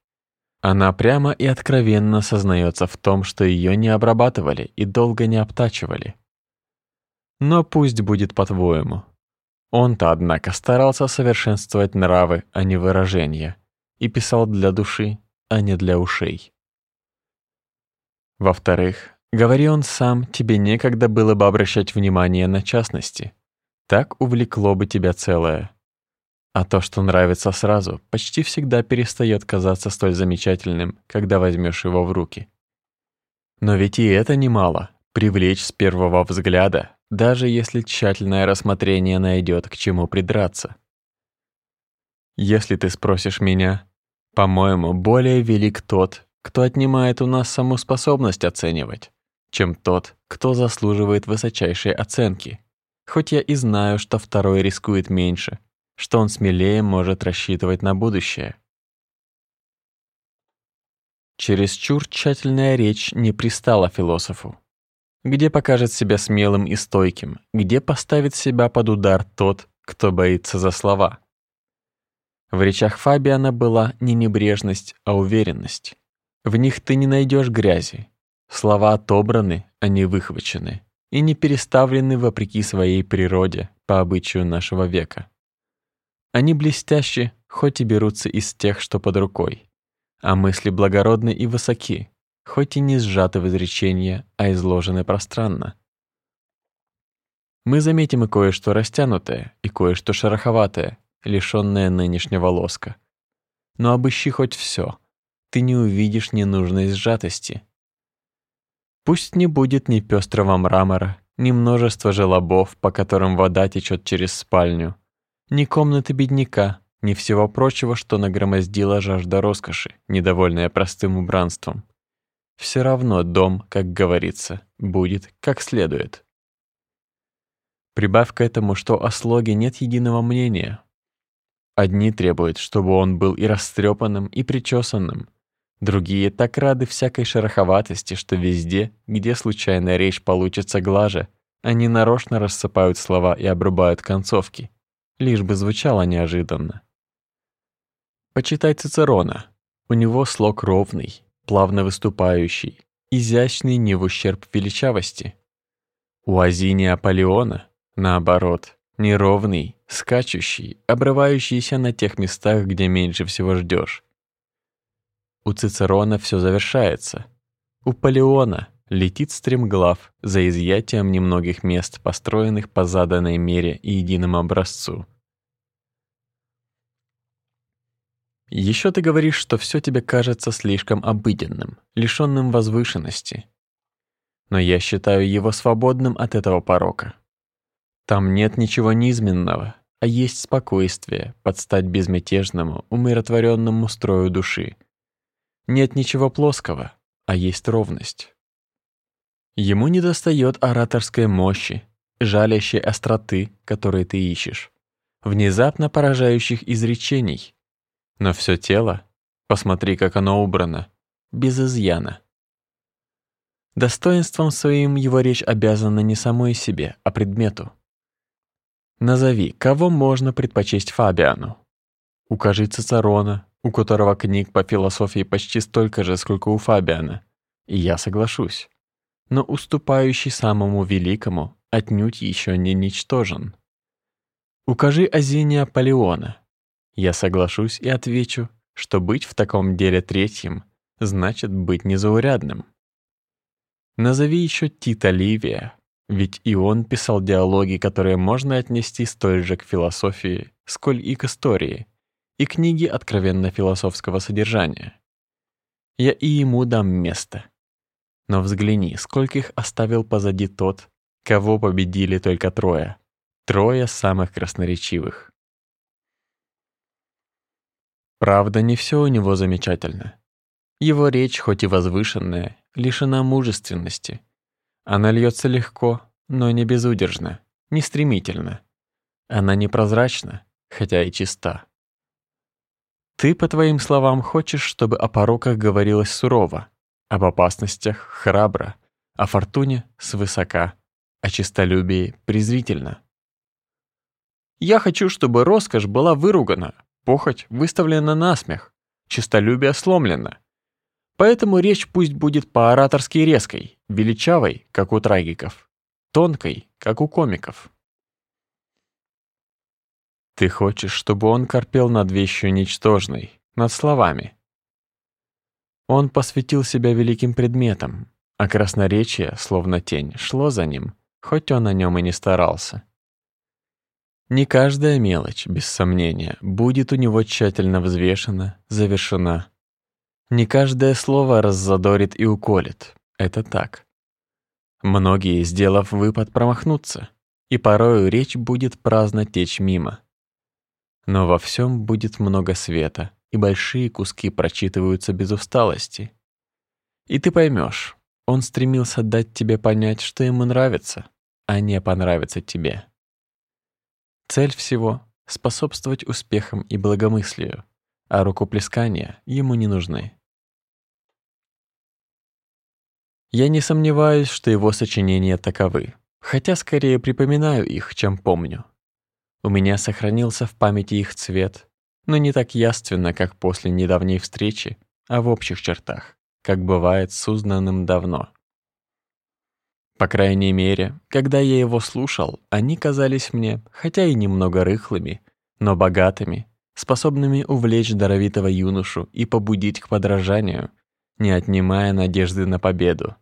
Она прямо и откровенно сознается в том, что ее не обрабатывали и долго не обтачивали. Но пусть будет по-твоему. Он-то, однако, старался совершенствовать нравы, а не выражения и писал для души, а не для ушей. Во-вторых, говори он сам, тебе некогда было бы обращать внимание на частности. Так увлекло бы тебя целое. А то, что нравится сразу, почти всегда перестает казаться столь замечательным, когда возьмешь его в руки. Но ведь и это немало — привлечь с первого взгляда, даже если тщательное рассмотрение найдет к чему придраться. Если ты спросишь меня, по-моему, более велик тот, кто отнимает у нас саму способность оценивать, чем тот, кто заслуживает высочайшей оценки. Хоть я и знаю, что второй рискует меньше, что он смелее может рассчитывать на будущее. Чересчур тщательная речь не пристала философу. Где покажет себя смелым и стойким, где поставит себя под удар тот, кто боится за слова. В речах Фабиана была не небрежность, а уверенность. В них ты не найдешь грязи. Слова отобраны, а не выхвачены, и не переставлены вопреки своей природе, по обычаю нашего века. Они блестящи, хоть и берутся из тех, что под рукой, а мысли благородны и высоки, хоть и не сжаты в изречения, а изложены пространно. Мы заметим и кое-что растянутое, и кое-что шероховатое, лишённое нынешнего лоска. Но обыщи хоть все, ты не увидишь ненужной сжатости. Пусть не будет ни пестрого мрамора, ни множества желобов, по которым вода течет через спальню, ни комнаты бедняка, ни всего прочего, что нагромоздила жажда роскоши, недовольная простым убранством. Все равно дом, как говорится, будет как следует. Прибавь к этому, что о слоге нет единого мнения. Одни требуют, чтобы он был и растрепанным, и причесанным, Другие так рады всякой шероховатости, что везде, где случайная речь получится глаже, они нарочно рассыпают слова и обрубают концовки, лишь бы звучало неожиданно. Почитай Цицерона. У него слог ровный, плавно выступающий, изящный не в ущерб величавости. У Азиния Аполеона, наоборот, неровный, скачущий, обрывающийся на тех местах, где меньше всего ждешь у Цицерона все завершается. У Палеона летит стремглав за изъятием немногих мест, построенных по заданной мере и единому образцу. Еще ты говоришь, что все тебе кажется слишком обыденным, лишенным возвышенности. Но я считаю его свободным от этого порока. Там нет ничего низменного, а есть спокойствие под стать безмятежному, умиротворенному строю души, нет ничего плоского, а есть ровность. Ему недостает ораторской мощи, жалящей остроты, которой ты ищешь, внезапно поражающих изречений. Но все тело, посмотри, как оно убрано, без изъяна. Достоинством своим его речь обязана не самой себе, а предмету. Назови, кого можно предпочесть Фабиану. Укажи Цицерона, у которого книг по философии почти столько же, сколько у Фабиана. И я соглашусь. Но уступающий самому великому отнюдь еще не ничтожен. Укажи Азиния Аполеона. Я соглашусь и отвечу, что быть в таком деле третьим значит быть незаурядным. Назови еще Тита Ливия, ведь и он писал диалоги, которые можно отнести столь же к философии, сколь и к истории, и книги откровенно-философского содержания. Я и ему дам место. Но взгляни, сколько их оставил позади тот, кого победили только трое. Трое самых красноречивых. Правда, не все у него замечательно. Его речь, хоть и возвышенная, лишена мужественности. Она льется легко, но не безудержно, не стремительно. Она непрозрачна, хотя и чиста. Ты, по твоим словам, хочешь, чтобы о пороках говорилось сурово, об опасностях храбро, о фортуне свысока, о честолюбии презрительно. Я хочу, чтобы роскошь была выругана, похоть выставлена на смех, честолюбие сломлено. Поэтому речь пусть будет по-ораторски резкой, величавой, как у трагиков, тонкой, как у комиков. Ты хочешь, чтобы он корпел над вещью ничтожной, над словами. Он посвятил себя великим предметам, а красноречие, словно тень, шло за ним, хоть он о нем и не старался. Не каждая мелочь, без сомнения, будет у него тщательно взвешена, завершена. Не каждое слово раззадорит и уколет. Это так. Многие, сделав выпад, промахнутся, и порою речь будет праздно течь мимо. Но во всем будет много света, и большие куски прочитываются без усталости. И ты поймешь, он стремился дать тебе понять, что ему нравится, а не понравится тебе. Цель всего — способствовать успехам и благомыслию, а рукоплескания ему не нужны. Я не сомневаюсь, что его сочинения таковы, хотя скорее припоминаю их, чем помню. У меня сохранился в памяти их цвет, но не так яственно, как после недавней встречи, а в общих чертах, как бывает с узнанным давно. По крайней мере, когда я его слушал, они казались мне, хотя и немного рыхлыми, но богатыми, способными увлечь даровитого юношу и побудить к подражанию, не отнимая надежды на победу.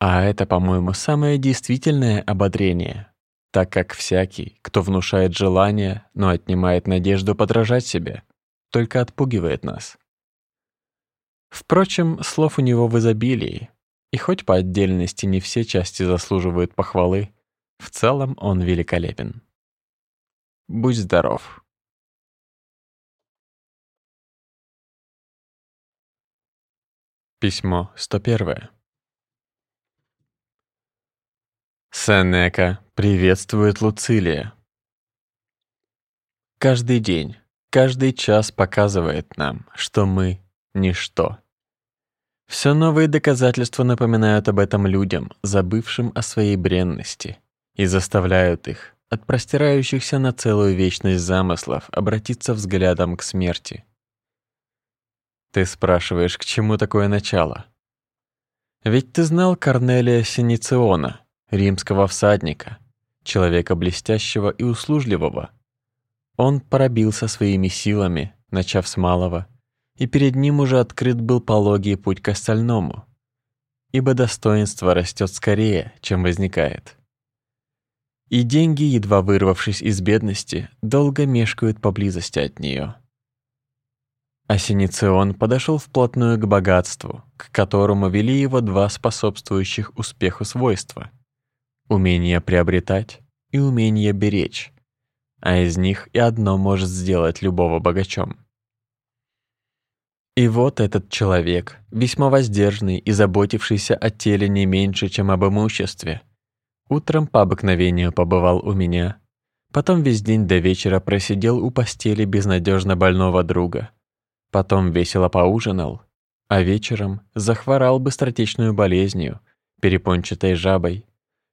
А это, по-моему, самое действительное ободрение, так как всякий, кто внушает желание, но отнимает надежду подражать себе, только отпугивает нас. Впрочем, слов у него в изобилии, и хоть по отдельности не все части заслуживают похвалы, в целом он великолепен. Будь здоров. Письмо 101. Сенека приветствует Луцилия. Каждый день, каждый час показывает нам, что мы — ничто. Все новые доказательства напоминают об этом людям, забывшим о своей бренности, и заставляют их, от простирающихся на целую вечность замыслов, обратиться взглядом к смерти. Ты спрашиваешь, к чему такое начало? Ведь ты знал Корнелия Синициона — римского всадника, человека блестящего и услужливого. Он пробился своими силами, начав с малого, и перед ним уже открыт был пологий путь к остальному, ибо достоинство растет скорее, чем возникает. И деньги, едва вырвавшись из бедности, долго мешкают поблизости от нее. А Синицион подошел вплотную к богатству, к которому вели его два способствующих успеху свойства — умение приобретать и умение беречь, а из них и одно может сделать любого богачом. И вот этот человек, весьма воздержанный и заботившийся о теле не меньше, чем об имуществе, утром по обыкновению побывал у меня, потом весь день до вечера просидел у постели безнадежно больного друга, потом весело поужинал, а вечером захворал быстротечную болезнью, перепончатой жабой,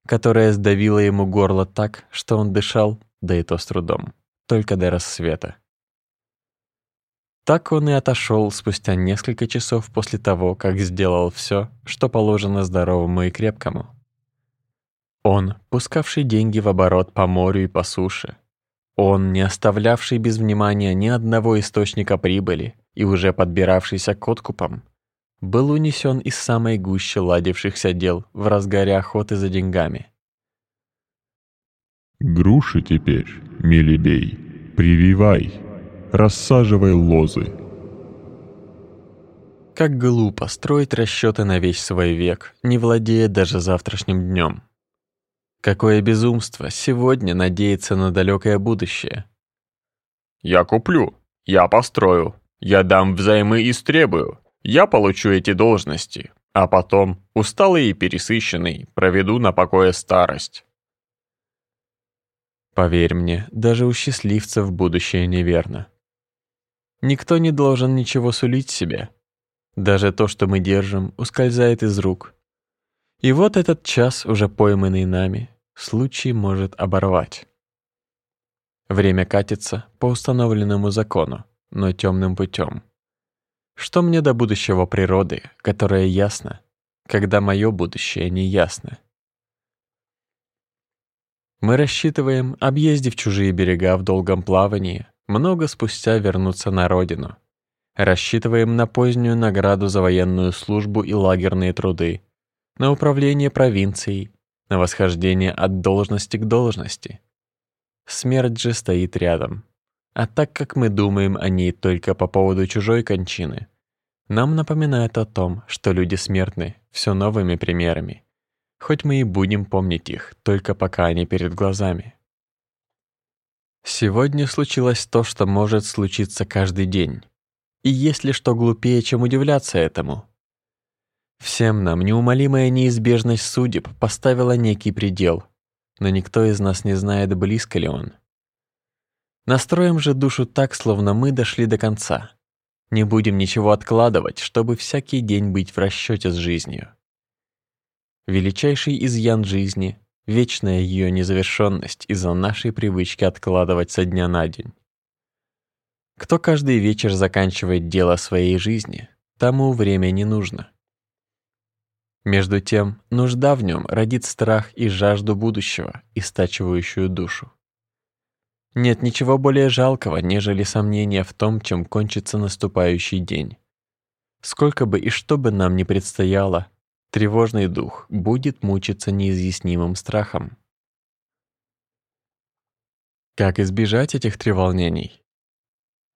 которая сдавила ему горло так, что он дышал, да и то с трудом, только до рассвета. Так он и отошел спустя несколько часов после того, как сделал все, что положено здоровому и крепкому. Он, пускавший деньги в оборот по морю и по суше. Он, не оставлявший без внимания ни одного источника прибыли и уже подбиравшийся к откупам, был унесен из самой гущи ладившихся дел в разгаре охоты за деньгами. Груши теперь, милибей, прививай, рассаживай лозы. Как глупо строить расчеты на весь свой век, не владея даже завтрашним днем. Какое безумство сегодня надеяться на далекое будущее. Я куплю, я построю, я дам взаймы и стребую, я получу эти должности, а потом, усталый и пересыщенный, проведу на покое старость. Поверь мне, даже у счастливцев будущее неверно. Никто не должен ничего сулить себе. Даже то, что мы держим, ускользает из рук. И вот этот час, уже пойманный нами, случай может оборвать. Время катится по установленному закону, но темным путем. Что мне до будущего природы, которое ясно, когда мое будущее не ясно? Мы рассчитываем, объездив чужие берега в долгом плавании, много спустя вернуться на родину. Рассчитываем на позднюю награду за военную службу и лагерные труды, на управление провинцией, на восхождение от должности к должности. Смерть же стоит рядом. А так как мы думаем о ней только по поводу чужой кончины, нам напоминает о том, что люди смертны все новыми примерами, хоть мы и будем помнить их, только пока они перед глазами. Сегодня случилось то, что может случиться каждый день. И есть ли что глупее, чем удивляться этому? Всем нам неумолимая неизбежность судеб поставила некий предел, но никто из нас не знает, близко ли он. Настроим же душу так, словно мы дошли до конца. Не будем ничего откладывать, чтобы всякий день быть в расчете с жизнью. Величайший изъян жизни — вечная ее незавершенность из-за нашей привычки откладывать со дня на день. Кто каждый вечер заканчивает дело своей жизни, тому время не нужно. Между тем, нужда в нем родит страх и жажду будущего, истачивающую душу. Нет ничего более жалкого, нежели сомнения в том, чем кончится наступающий день. Сколько бы и что бы нам ни предстояло, тревожный дух будет мучиться неизъяснимым страхом. Как избежать этих треволнений?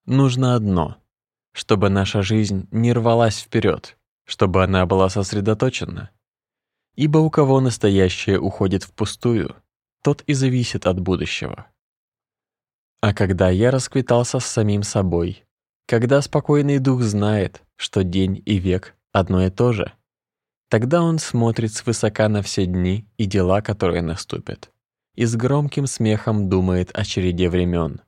Нужно одно — чтобы наша жизнь не рвалась вперед, чтобы она была сосредоточена. Ибо у кого настоящее уходит впустую, тот и зависит от будущего. А когда я расквитался с самим собой, когда спокойный дух знает, что день и век одно и то же, тогда он смотрит свысока на все дни и дела, которые наступят, и с громким смехом думает о череде времен.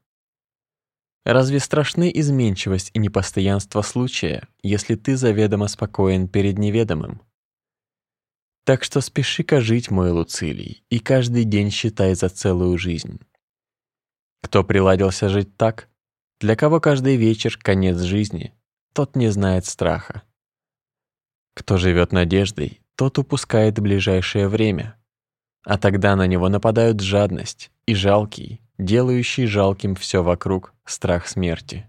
Разве страшны изменчивость и непостоянство случая, если ты заведомо спокоен перед неведомым? Так что спеши-ка жить, мой Луцилий, и каждый день считай за целую жизнь. Кто приладился жить так, для кого каждый вечер — конец жизни, тот не знает страха. Кто живет надеждой, тот упускает ближайшее время, а тогда на него нападают жадность и жалкий, делающий жалким все вокруг страх смерти.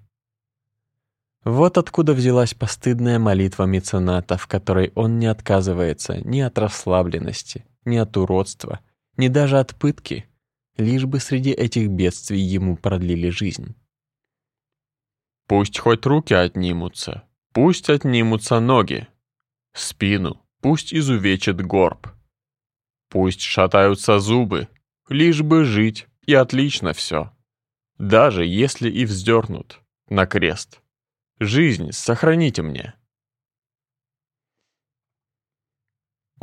Вот откуда взялась постыдная молитва мецената, в которой он не отказывается ни от расслабленности, ни от уродства, ни даже от пытки, лишь бы среди этих бедствий ему продлили жизнь. Пусть хоть руки отнимутся, пусть отнимутся ноги, спину пусть изувечит горб, пусть шатаются зубы, лишь бы жить и отлично все. Даже если и вздернут на крест. Жизнь сохраните мне.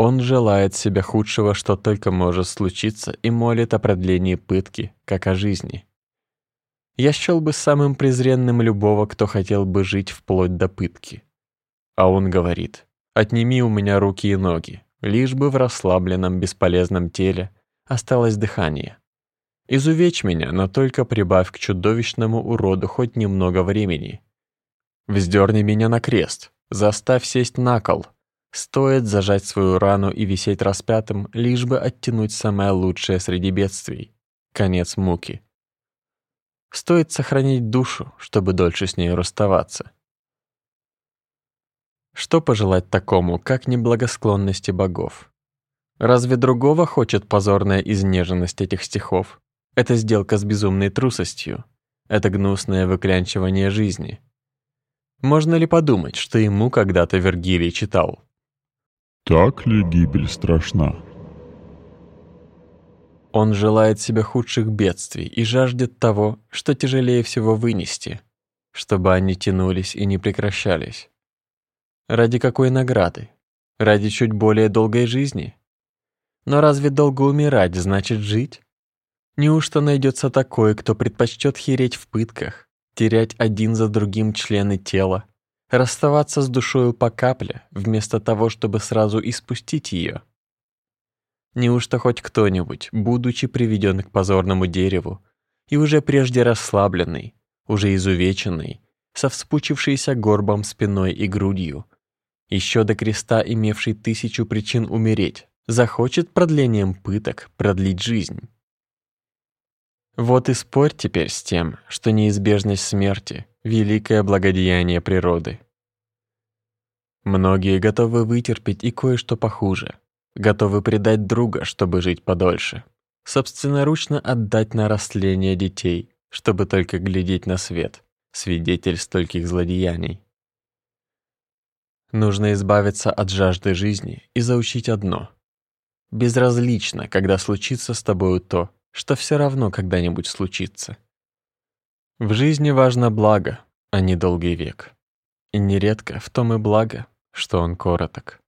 Он желает себе худшего, что только может случиться, и молит о продлении пытки, как о жизни. Я счел бы самым презренным любого, кто хотел бы жить вплоть до пытки. А он говорит, отними у меня руки и ноги, лишь бы в расслабленном бесполезном теле осталось дыхание. Изувечь меня, но только прибавь к чудовищному уроду хоть немного времени. Вздерни меня на крест, заставь сесть на кол. Стоит зажать свою рану и висеть распятым, лишь бы оттянуть самое лучшее среди бедствий — конец муки. Стоит сохранить душу, чтобы дольше с ней расставаться. Что пожелать такому, как неблагосклонности богов? Разве другого хочет позорная изнеженность этих стихов? Это сделка с безумной трусостью. Это гнусное выклянчивание жизни. Можно ли подумать, что ему когда-то Вергилий читал? Так ли гибель страшна? Он желает себе худших бедствий и жаждет того, что тяжелее всего вынести, чтобы они тянулись и не прекращались. Ради какой награды? Ради чуть более долгой жизни? Но разве долго умирать значит жить? Неужто найдется такой, кто предпочтет хереть в пытках, терять один за другим члены тела, расставаться с душою по капле, вместо того, чтобы сразу испустить ее? Неужто хоть кто-нибудь, будучи приведен к позорному дереву, и уже прежде расслабленный, уже изувеченный, со вспучившейся горбом спиной и грудью, еще до креста имевший тысячу причин умереть, захочет продлением пыток продлить жизнь? Вот и спорь теперь с тем, что неизбежность смерти — великое благодеяние природы. Многие готовы вытерпеть и кое-что похуже, готовы предать друга, чтобы жить подольше, собственноручно отдать на растление детей, чтобы только глядеть на свет, свидетель стольких злодеяний. Нужно избавиться от жажды жизни и заучить одно. Безразлично, когда случится с тобою то, что все равно когда-нибудь случится. В жизни важно благо, а не долгий век. И нередко в том и благо, что он короток.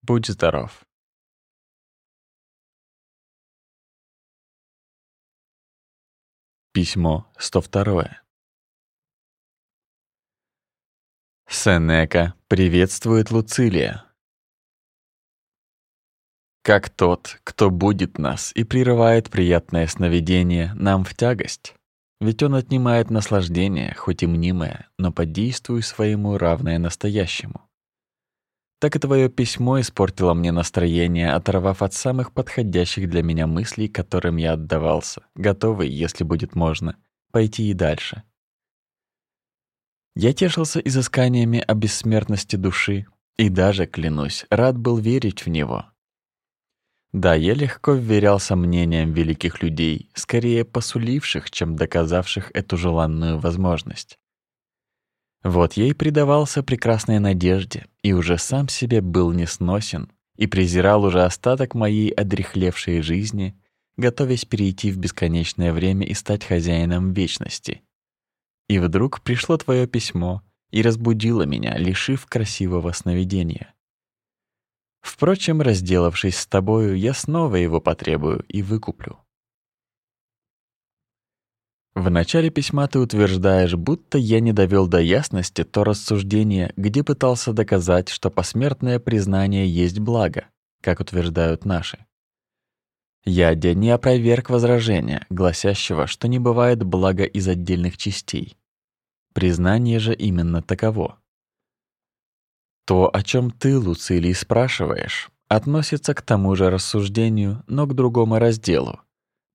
Будь здоров. Письмо 102. Сенека приветствует Луцилия. Как тот, кто будет нас и прерывает приятное сновидение нам в тягость, ведь он отнимает наслаждение, хоть и мнимое, но по своему равное настоящему. Так и твое письмо испортило мне настроение, оторвав от самых подходящих для меня мыслей, которым я отдавался, готовый, если будет можно, пойти и дальше. Я тешился изысканиями о бессмертности души и даже, клянусь, рад был верить в него, да, я легко вверялся мнениям великих людей, скорее посуливших, чем доказавших эту желанную возможность. Вот я и предавался прекрасной надежде, и уже сам себе был несносен, и презирал уже остаток моей одрехлевшей жизни, готовясь перейти в бесконечное время и стать хозяином вечности. И вдруг пришло твое письмо и разбудило меня, лишив красивого сновидения. Впрочем, разделавшись с тобою, я снова его потребую и выкуплю. В начале письма ты утверждаешь, будто я не довел до ясности то рассуждение, где пытался доказать, что посмертное признание есть благо, как утверждают наши. Я не опроверг возражения, гласящего, что не бывает блага из отдельных частей. Признание же именно таково. То, о чем ты, Луцилий, спрашиваешь, относится к тому же рассуждению, но к другому разделу.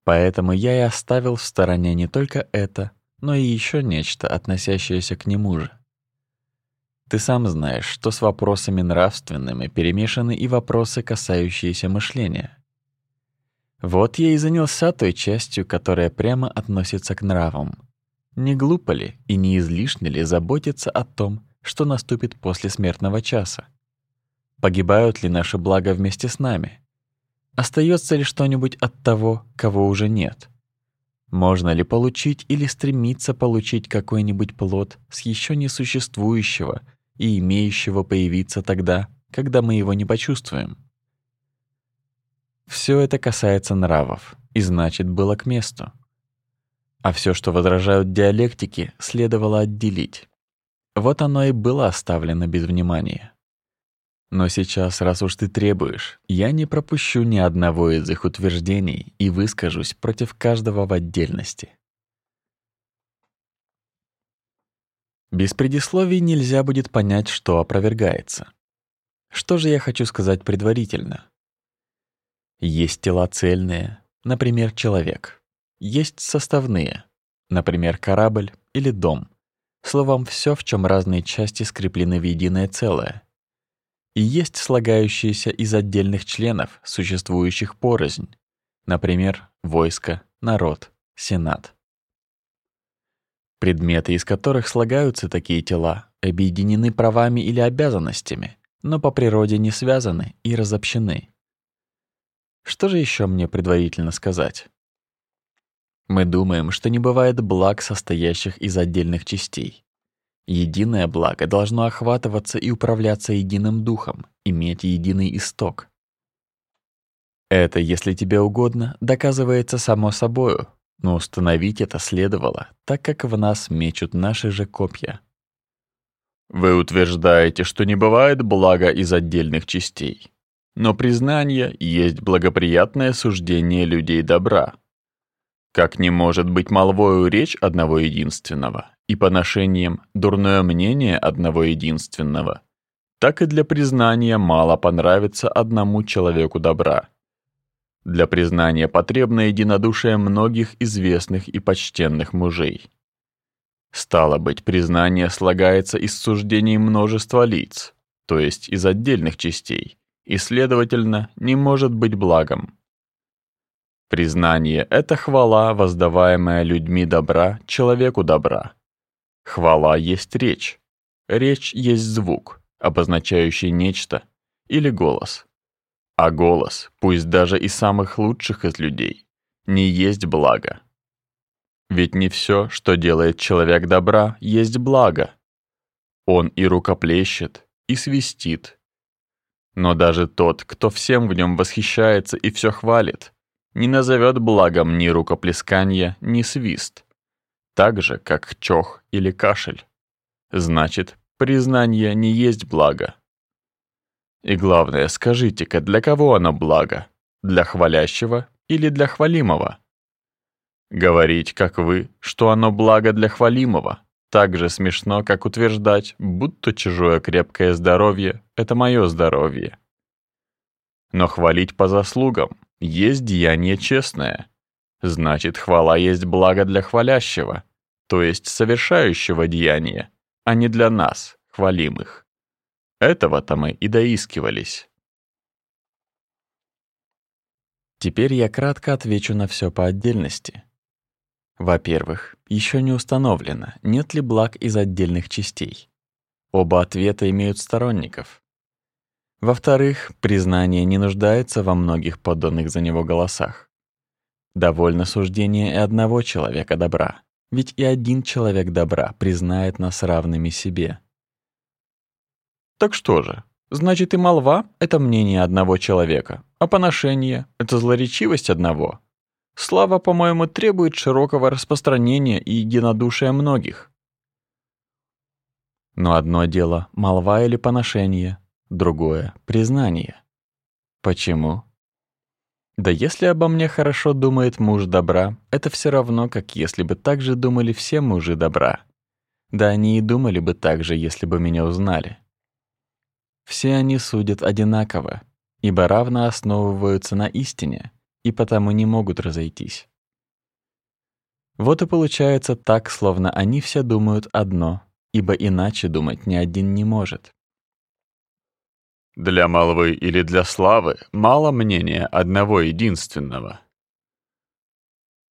Поэтому я и оставил в стороне не только это, но и еще нечто, относящееся к нему же. Ты сам знаешь, что с вопросами нравственными перемешаны и вопросы, касающиеся мышления. Вот я и занялся той частью, которая прямо относится к нравам. Не глупо ли и не излишне ли заботиться о том, что наступит после смертного часа? Погибают ли наши блага вместе с нами? Остается ли что-нибудь от того, кого уже нет? Можно ли получить или стремиться получить какой-нибудь плод с еще не существующего и имеющего появиться тогда, когда мы его не почувствуем? Все это касается нравов, и значит было к месту. А все, что возражают диалектики, следовало отделить. Вот оно и было оставлено без внимания. Но сейчас, раз уж ты требуешь, я не пропущу ни одного из их утверждений и выскажусь против каждого в отдельности. Без предисловий нельзя будет понять, что опровергается. Что же я хочу сказать предварительно? Есть тела цельные, например, человек. Есть составные, например, корабль или дом. Словом, все, в чем разные части скреплены в единое целое. И есть слагающиеся из отдельных членов, существующих порознь. Например, войско, народ, сенат. Предметы, из которых слагаются такие тела, объединены правами или обязанностями, но по природе не связаны и разобщены. Что же еще мне предварительно сказать? Мы думаем, что не бывает благ, состоящих из отдельных частей. Единое благо должно охватываться и управляться единым духом, иметь единый исток. Это, если тебе угодно, доказывается само собою, но установить это следовало, так как в нас мечут наши же копья. Вы утверждаете, что не бывает блага из отдельных частей. Но признание есть благоприятное суждение людей добра, как не может быть молвою речь одного единственного и поношением дурное мнение одного единственного, так и для признания мало понравится одному человеку добра. Для признания потребно единодушие многих известных и почтенных мужей. Стало быть, признание слагается из суждений множества лиц, то есть из отдельных частей, и, следовательно, не может быть благом. Признание — это хвала, воздаваемая людьми добра человеку добра. Хвала есть речь. Речь есть звук, обозначающий нечто, или голос. А голос, пусть даже и самых лучших из людей, не есть благо. Ведь не все, что делает человек добра, есть благо. Он и рукоплещет, и свистит. Но даже тот, кто всем в нем восхищается и все хвалит, не назовет благом ни рукоплесканье, ни свист, так же, как чох или кашель. Значит, признание не есть благо. И главное, скажите-ка, для кого оно благо? Для хвалящего или для хвалимого? Говорить, как вы, что оно благо для хвалимого, так же смешно, как утверждать, будто чужое крепкое здоровье — это мое здоровье. Но хвалить по заслугам есть деяние честное. Значит, хвала есть благо для хвалящего, то есть совершающего деяние, а не для нас, хвалимых. Этого-то мы и доискивались. Теперь я кратко отвечу на все по отдельности. Во-первых, еще не установлено, нет ли благ из отдельных частей. Оба ответа имеют сторонников. Во-вторых, признание не нуждается во многих подданных за него голосах. Довольно суждение и одного человека добра, ведь и один человек добра признает нас равными себе. Так что же, значит и молва — это мнение одного человека, а поношение — это злоречивость одного — Слава, по-моему, требует широкого распространения и единодушия многих. Но одно дело — молва или поношение, другое — признание. Почему? Да если обо мне хорошо думает муж добра, это все равно, как если бы так же думали все мужи добра. Да они и думали бы так же, если бы меня узнали. Все они судят одинаково, ибо равно основываются на истине, и потому не могут разойтись. Вот и получается так, словно они все думают одно, ибо иначе думать ни один не может. Для молвы или для славы мало мнения одного единственного.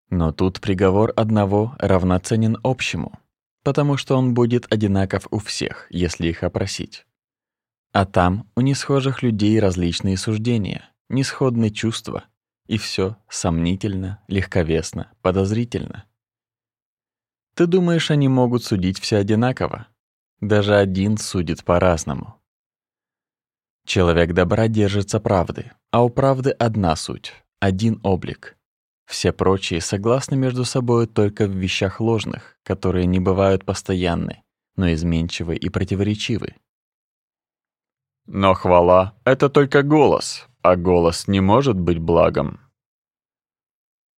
Но тут приговор одного равноценен общему, потому что он будет одинаков у всех, если их опросить. А там у несхожих людей различные суждения, несходные чувства, и все сомнительно, легковесно, подозрительно. Ты думаешь, они могут судить все одинаково? Даже один судит по-разному. Человек добра держится правды, а у правды одна суть, один облик. Все прочие согласны между собой только в вещах ложных, которые не бывают постоянны, но изменчивы и противоречивы. Но хвала — это только голос, а голос не может быть благом.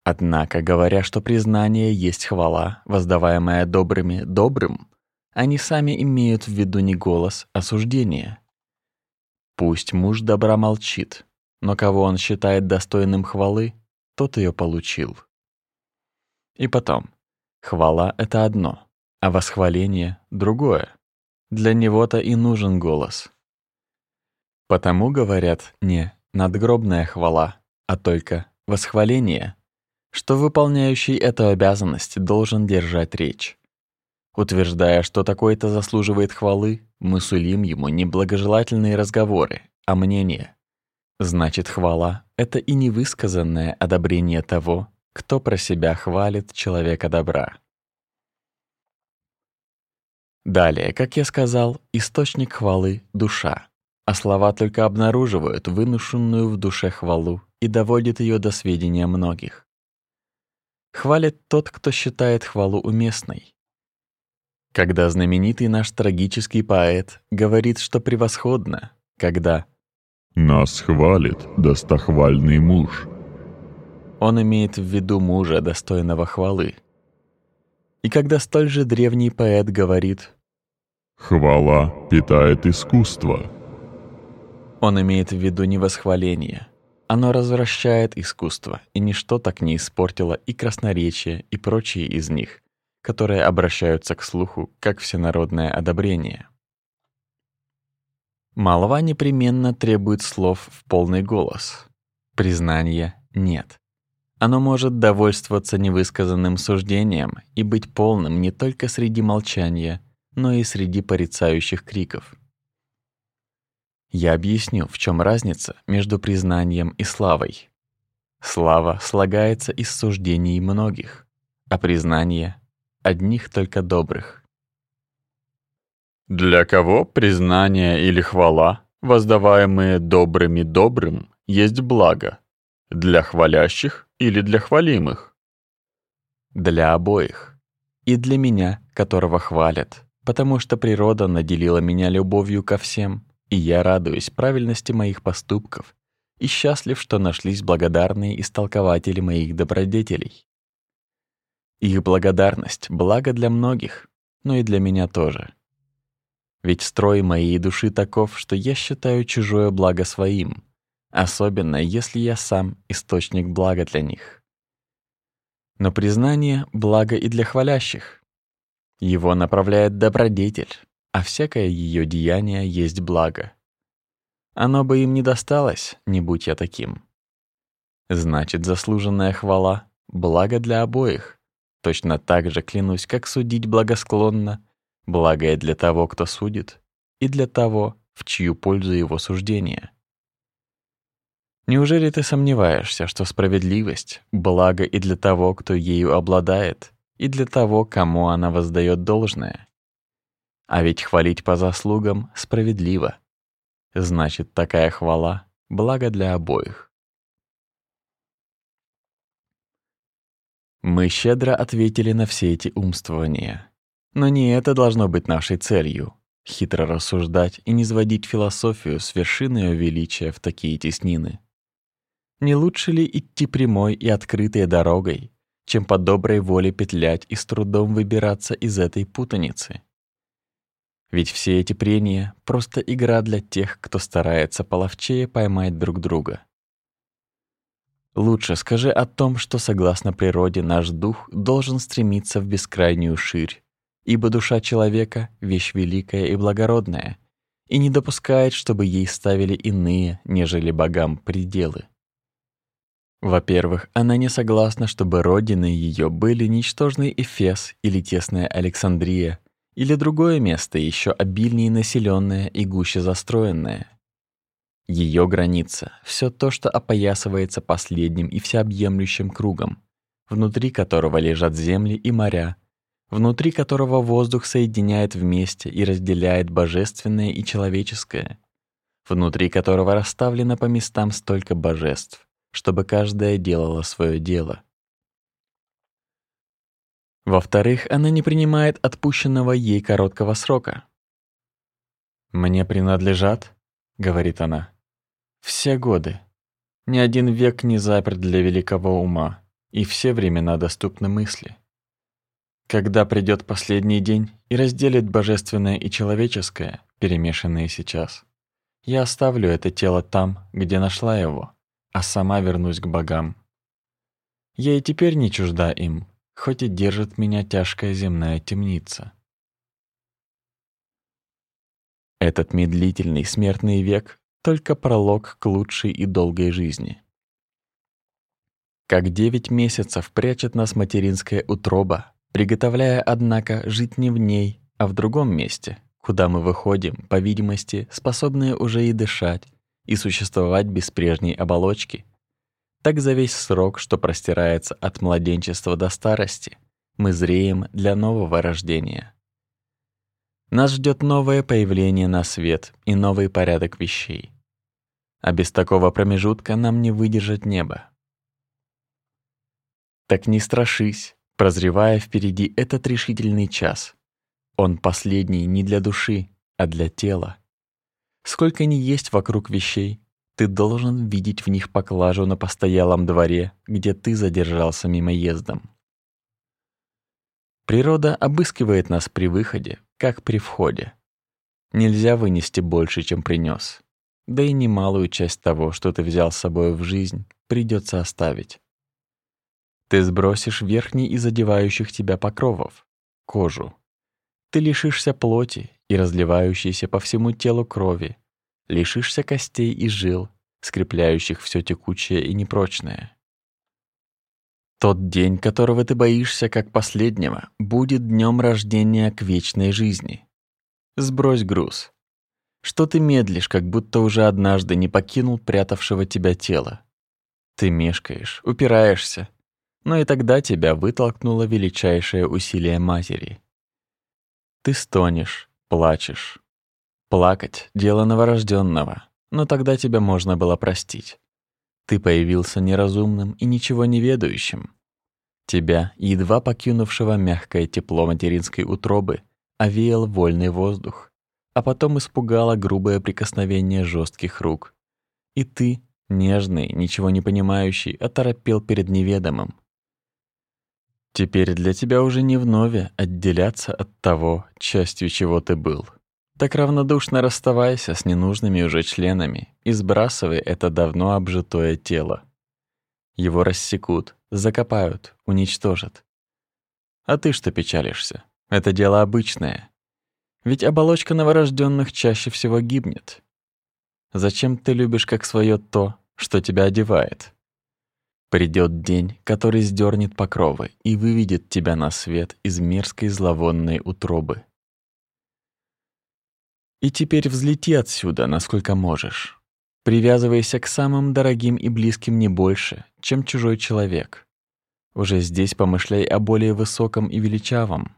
Однако, говоря, что признание есть хвала, воздаваемая добрыми добрым, они сами имеют в виду не голос, а суждение. Пусть муж добра молчит, но кого он считает достойным хвалы, тот ее получил. И потом, хвала — это одно, а восхваление — другое. Для него-то и нужен голос. Потому говорят не надгробная хвала, а только восхваление, что выполняющий эту обязанность должен держать речь. Утверждая, что такой-то заслуживает хвалы, мы сулим ему не благожелательные разговоры, а мнение. Значит, хвала — это и невысказанное одобрение того, кто про себя хвалит человека добра. Далее, как я сказал, источник хвалы — душа а слова только обнаруживают вынушенную в душе хвалу и доводят ее до сведения многих. Хвалит тот, кто считает хвалу уместной. Когда знаменитый наш трагический поэт говорит, что превосходно, когда «Нас хвалит достохвальный муж», он имеет в виду мужа, достойного хвалы. И когда столь же древний поэт говорит «Хвала питает искусство», он имеет в виду не восхваление. Оно развращает искусство, и ничто так не испортило и красноречие, и прочие из них, которые обращаются к слуху как всенародное одобрение. Молва непременно требует слов в полный голос. Признания нет. Оно может довольствоваться невысказанным суждением и быть полным не только среди молчания, но и среди порицающих криков. Я объясню, в чем разница между признанием и славой. Слава слагается из суждений многих, а признание — одних только добрых. Для кого признание или хвала, воздаваемые добрыми добрым, есть благо? Для хвалящих или для хвалимых? Для обоих. И для меня, которого хвалят, потому что природа наделила меня любовью ко всем, и я радуюсь правильности моих поступков и счастлив, что нашлись благодарные истолкователи моих добродетелей. Их благодарность — благо для многих, но и для меня тоже. Ведь строй моей души таков, что я считаю чужое благо своим, особенно если я сам источник блага для них. Но признание — благо и для хвалящих. Его направляет добродетель, а всякое ее деяние есть благо. Оно бы им не досталось, не будь я таким. Значит, заслуженная хвала — благо для обоих. Точно так же клянусь, как судить благосклонно, благо и для того, кто судит, и для того, в чью пользу его суждение. Неужели ты сомневаешься, что справедливость — благо и для того, кто ею обладает, и для того, кому она воздает должное? А ведь хвалить по заслугам справедливо. Значит, такая хвала — благо для обоих. Мы щедро ответили на все эти умствования. Но не это должно быть нашей целью — хитро рассуждать и не сводить философию с вершины ее величия в такие теснины. Не лучше ли идти прямой и открытой дорогой, чем по доброй воле петлять и с трудом выбираться из этой путаницы? Ведь все эти прения — просто игра для тех, кто старается половчее поймать друг друга. Лучше скажи о том, что согласно природе наш дух должен стремиться в бескрайнюю ширь, ибо душа человека — вещь великая и благородная, и не допускает, чтобы ей ставили иные, нежели богам, пределы. Во-первых, она не согласна, чтобы родиной ее были ничтожный Эфес или тесная Александрия, или другое место, еще обильнее населенное и гуще застроенное. Ее граница — все то, что опоясывается последним и всеобъемлющим кругом, внутри которого лежат земли и моря, внутри которого воздух соединяет вместе и разделяет божественное и человеческое, внутри которого расставлено по местам столько божеств, чтобы каждое делало свое дело. Во-вторых, она не принимает отпущенного ей короткого срока. «Мне принадлежат», — говорит она, — «все годы. Ни один век не заперт для великого ума, и все времена доступны мысли. Когда придет последний день и разделит божественное и человеческое, перемешанные сейчас, я оставлю это тело там, где нашла его, а сама вернусь к богам. Я и теперь не чужда им, хоть и держит меня тяжкая земная темница. Этот медлительный смертный век — только пролог к лучшей и долгой жизни. Как девять месяцев прячет нас материнская утроба, приготовляя, однако, жить не в ней, а в другом месте, куда мы выходим, по видимости, способные уже и дышать, и существовать без прежней оболочки — так за весь срок, что простирается от младенчества до старости, мы зреем для нового рождения. Нас ждет новое появление на свет и новый порядок вещей. А без такого промежутка нам не выдержать небо. Так не страшись, прозревая впереди этот решительный час. Он последний не для души, а для тела. Сколько ни есть вокруг вещей, ты должен видеть в них поклажу на постоялом дворе, где ты задержался мимоездом. Природа обыскивает нас при выходе, как при входе. Нельзя вынести больше, чем принес. Да и немалую часть того, что ты взял с собой в жизнь, придется оставить. Ты сбросишь верхний из одевающих тебя покровов — кожу. Ты лишишься плоти и разливающейся по всему телу крови, лишишься костей и жил, скрепляющих все текучее и непрочное. Тот день, которого ты боишься как последнего, будет днем рождения к вечной жизни. Сбрось груз. Что ты медлишь, как будто уже однажды не покинул прятавшего тебя тело? Ты мешкаешь, упираешься, но и тогда тебя вытолкнуло величайшее усилие матери. Ты стонешь, плачешь. Плакать — дело новорожденного, но тогда тебя можно было простить. Ты появился неразумным и ничего не ведающим. Тебя, едва покинувшего мягкое тепло материнской утробы, овеял вольный воздух, а потом испугало грубое прикосновение жестких рук. И ты, нежный, ничего не понимающий, оторопел перед неведомым. Теперь для тебя уже не вновь отделяться от того, частью чего ты был. Так равнодушно расставайся с ненужными уже членами и сбрасывай это давно обжитое тело. Его рассекут, закопают, уничтожат. А ты что печалишься? Это дело обычное. Ведь оболочка новорожденных чаще всего гибнет. Зачем ты любишь как свое то, что тебя одевает? Придет день, который сдернет покровы и выведет тебя на свет из мерзкой зловонной утробы. И теперь взлети отсюда, насколько можешь. Привязывайся к самым дорогим и близким не больше, чем чужой человек. Уже здесь помышляй о более высоком и величавом.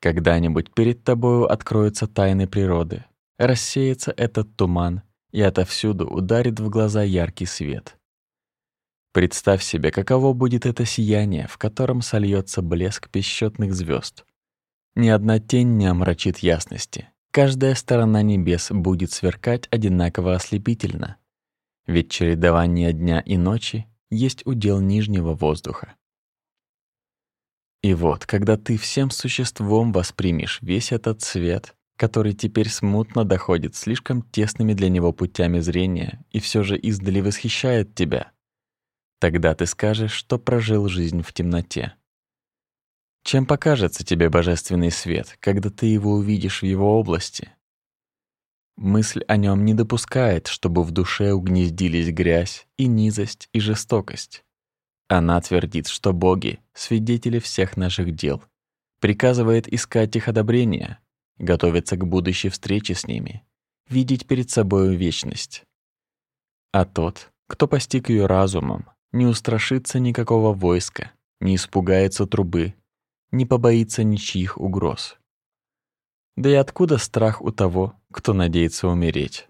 Когда-нибудь перед тобою откроются тайны природы, рассеется этот туман, и отовсюду ударит в глаза яркий свет. Представь себе, каково будет это сияние, в котором сольется блеск бесчетных звезд. Ни одна тень не омрачит ясности, каждая сторона небес будет сверкать одинаково ослепительно. Ведь чередование дня и ночи есть удел нижнего воздуха. И вот, когда ты всем существом воспримешь весь этот свет, который теперь смутно доходит слишком тесными для него путями зрения и все же издали восхищает тебя, тогда ты скажешь, что прожил жизнь в темноте. Чем покажется тебе божественный свет, когда ты его увидишь в его области? Мысль о нем не допускает, чтобы в душе угнездились грязь и низость и жестокость. Она твердит, что боги — свидетели всех наших дел, приказывает искать их одобрения, готовиться к будущей встрече с ними, видеть перед собою вечность. А тот, кто постиг ее разумом, не устрашится никакого войска, не испугается трубы, не побоится ничьих угроз. Да и откуда страх у того, кто надеется умереть?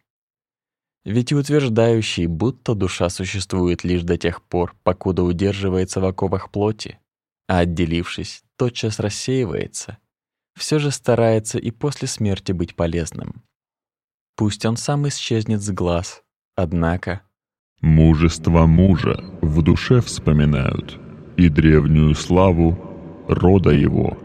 Ведь и утверждающий, будто душа существует лишь до тех пор, покуда удерживается в оковах плоти, а отделившись, тотчас рассеивается, все же старается и после смерти быть полезным. Пусть он сам исчезнет с глаз, однако... Мужество мужа в душе вспоминают, и древнюю славу рода его.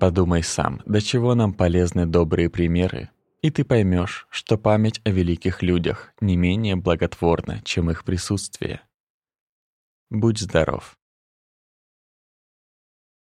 Подумай сам, до чего нам полезны добрые примеры, и ты поймешь, что память о великих людях не менее благотворна, чем их присутствие. Будь здоров.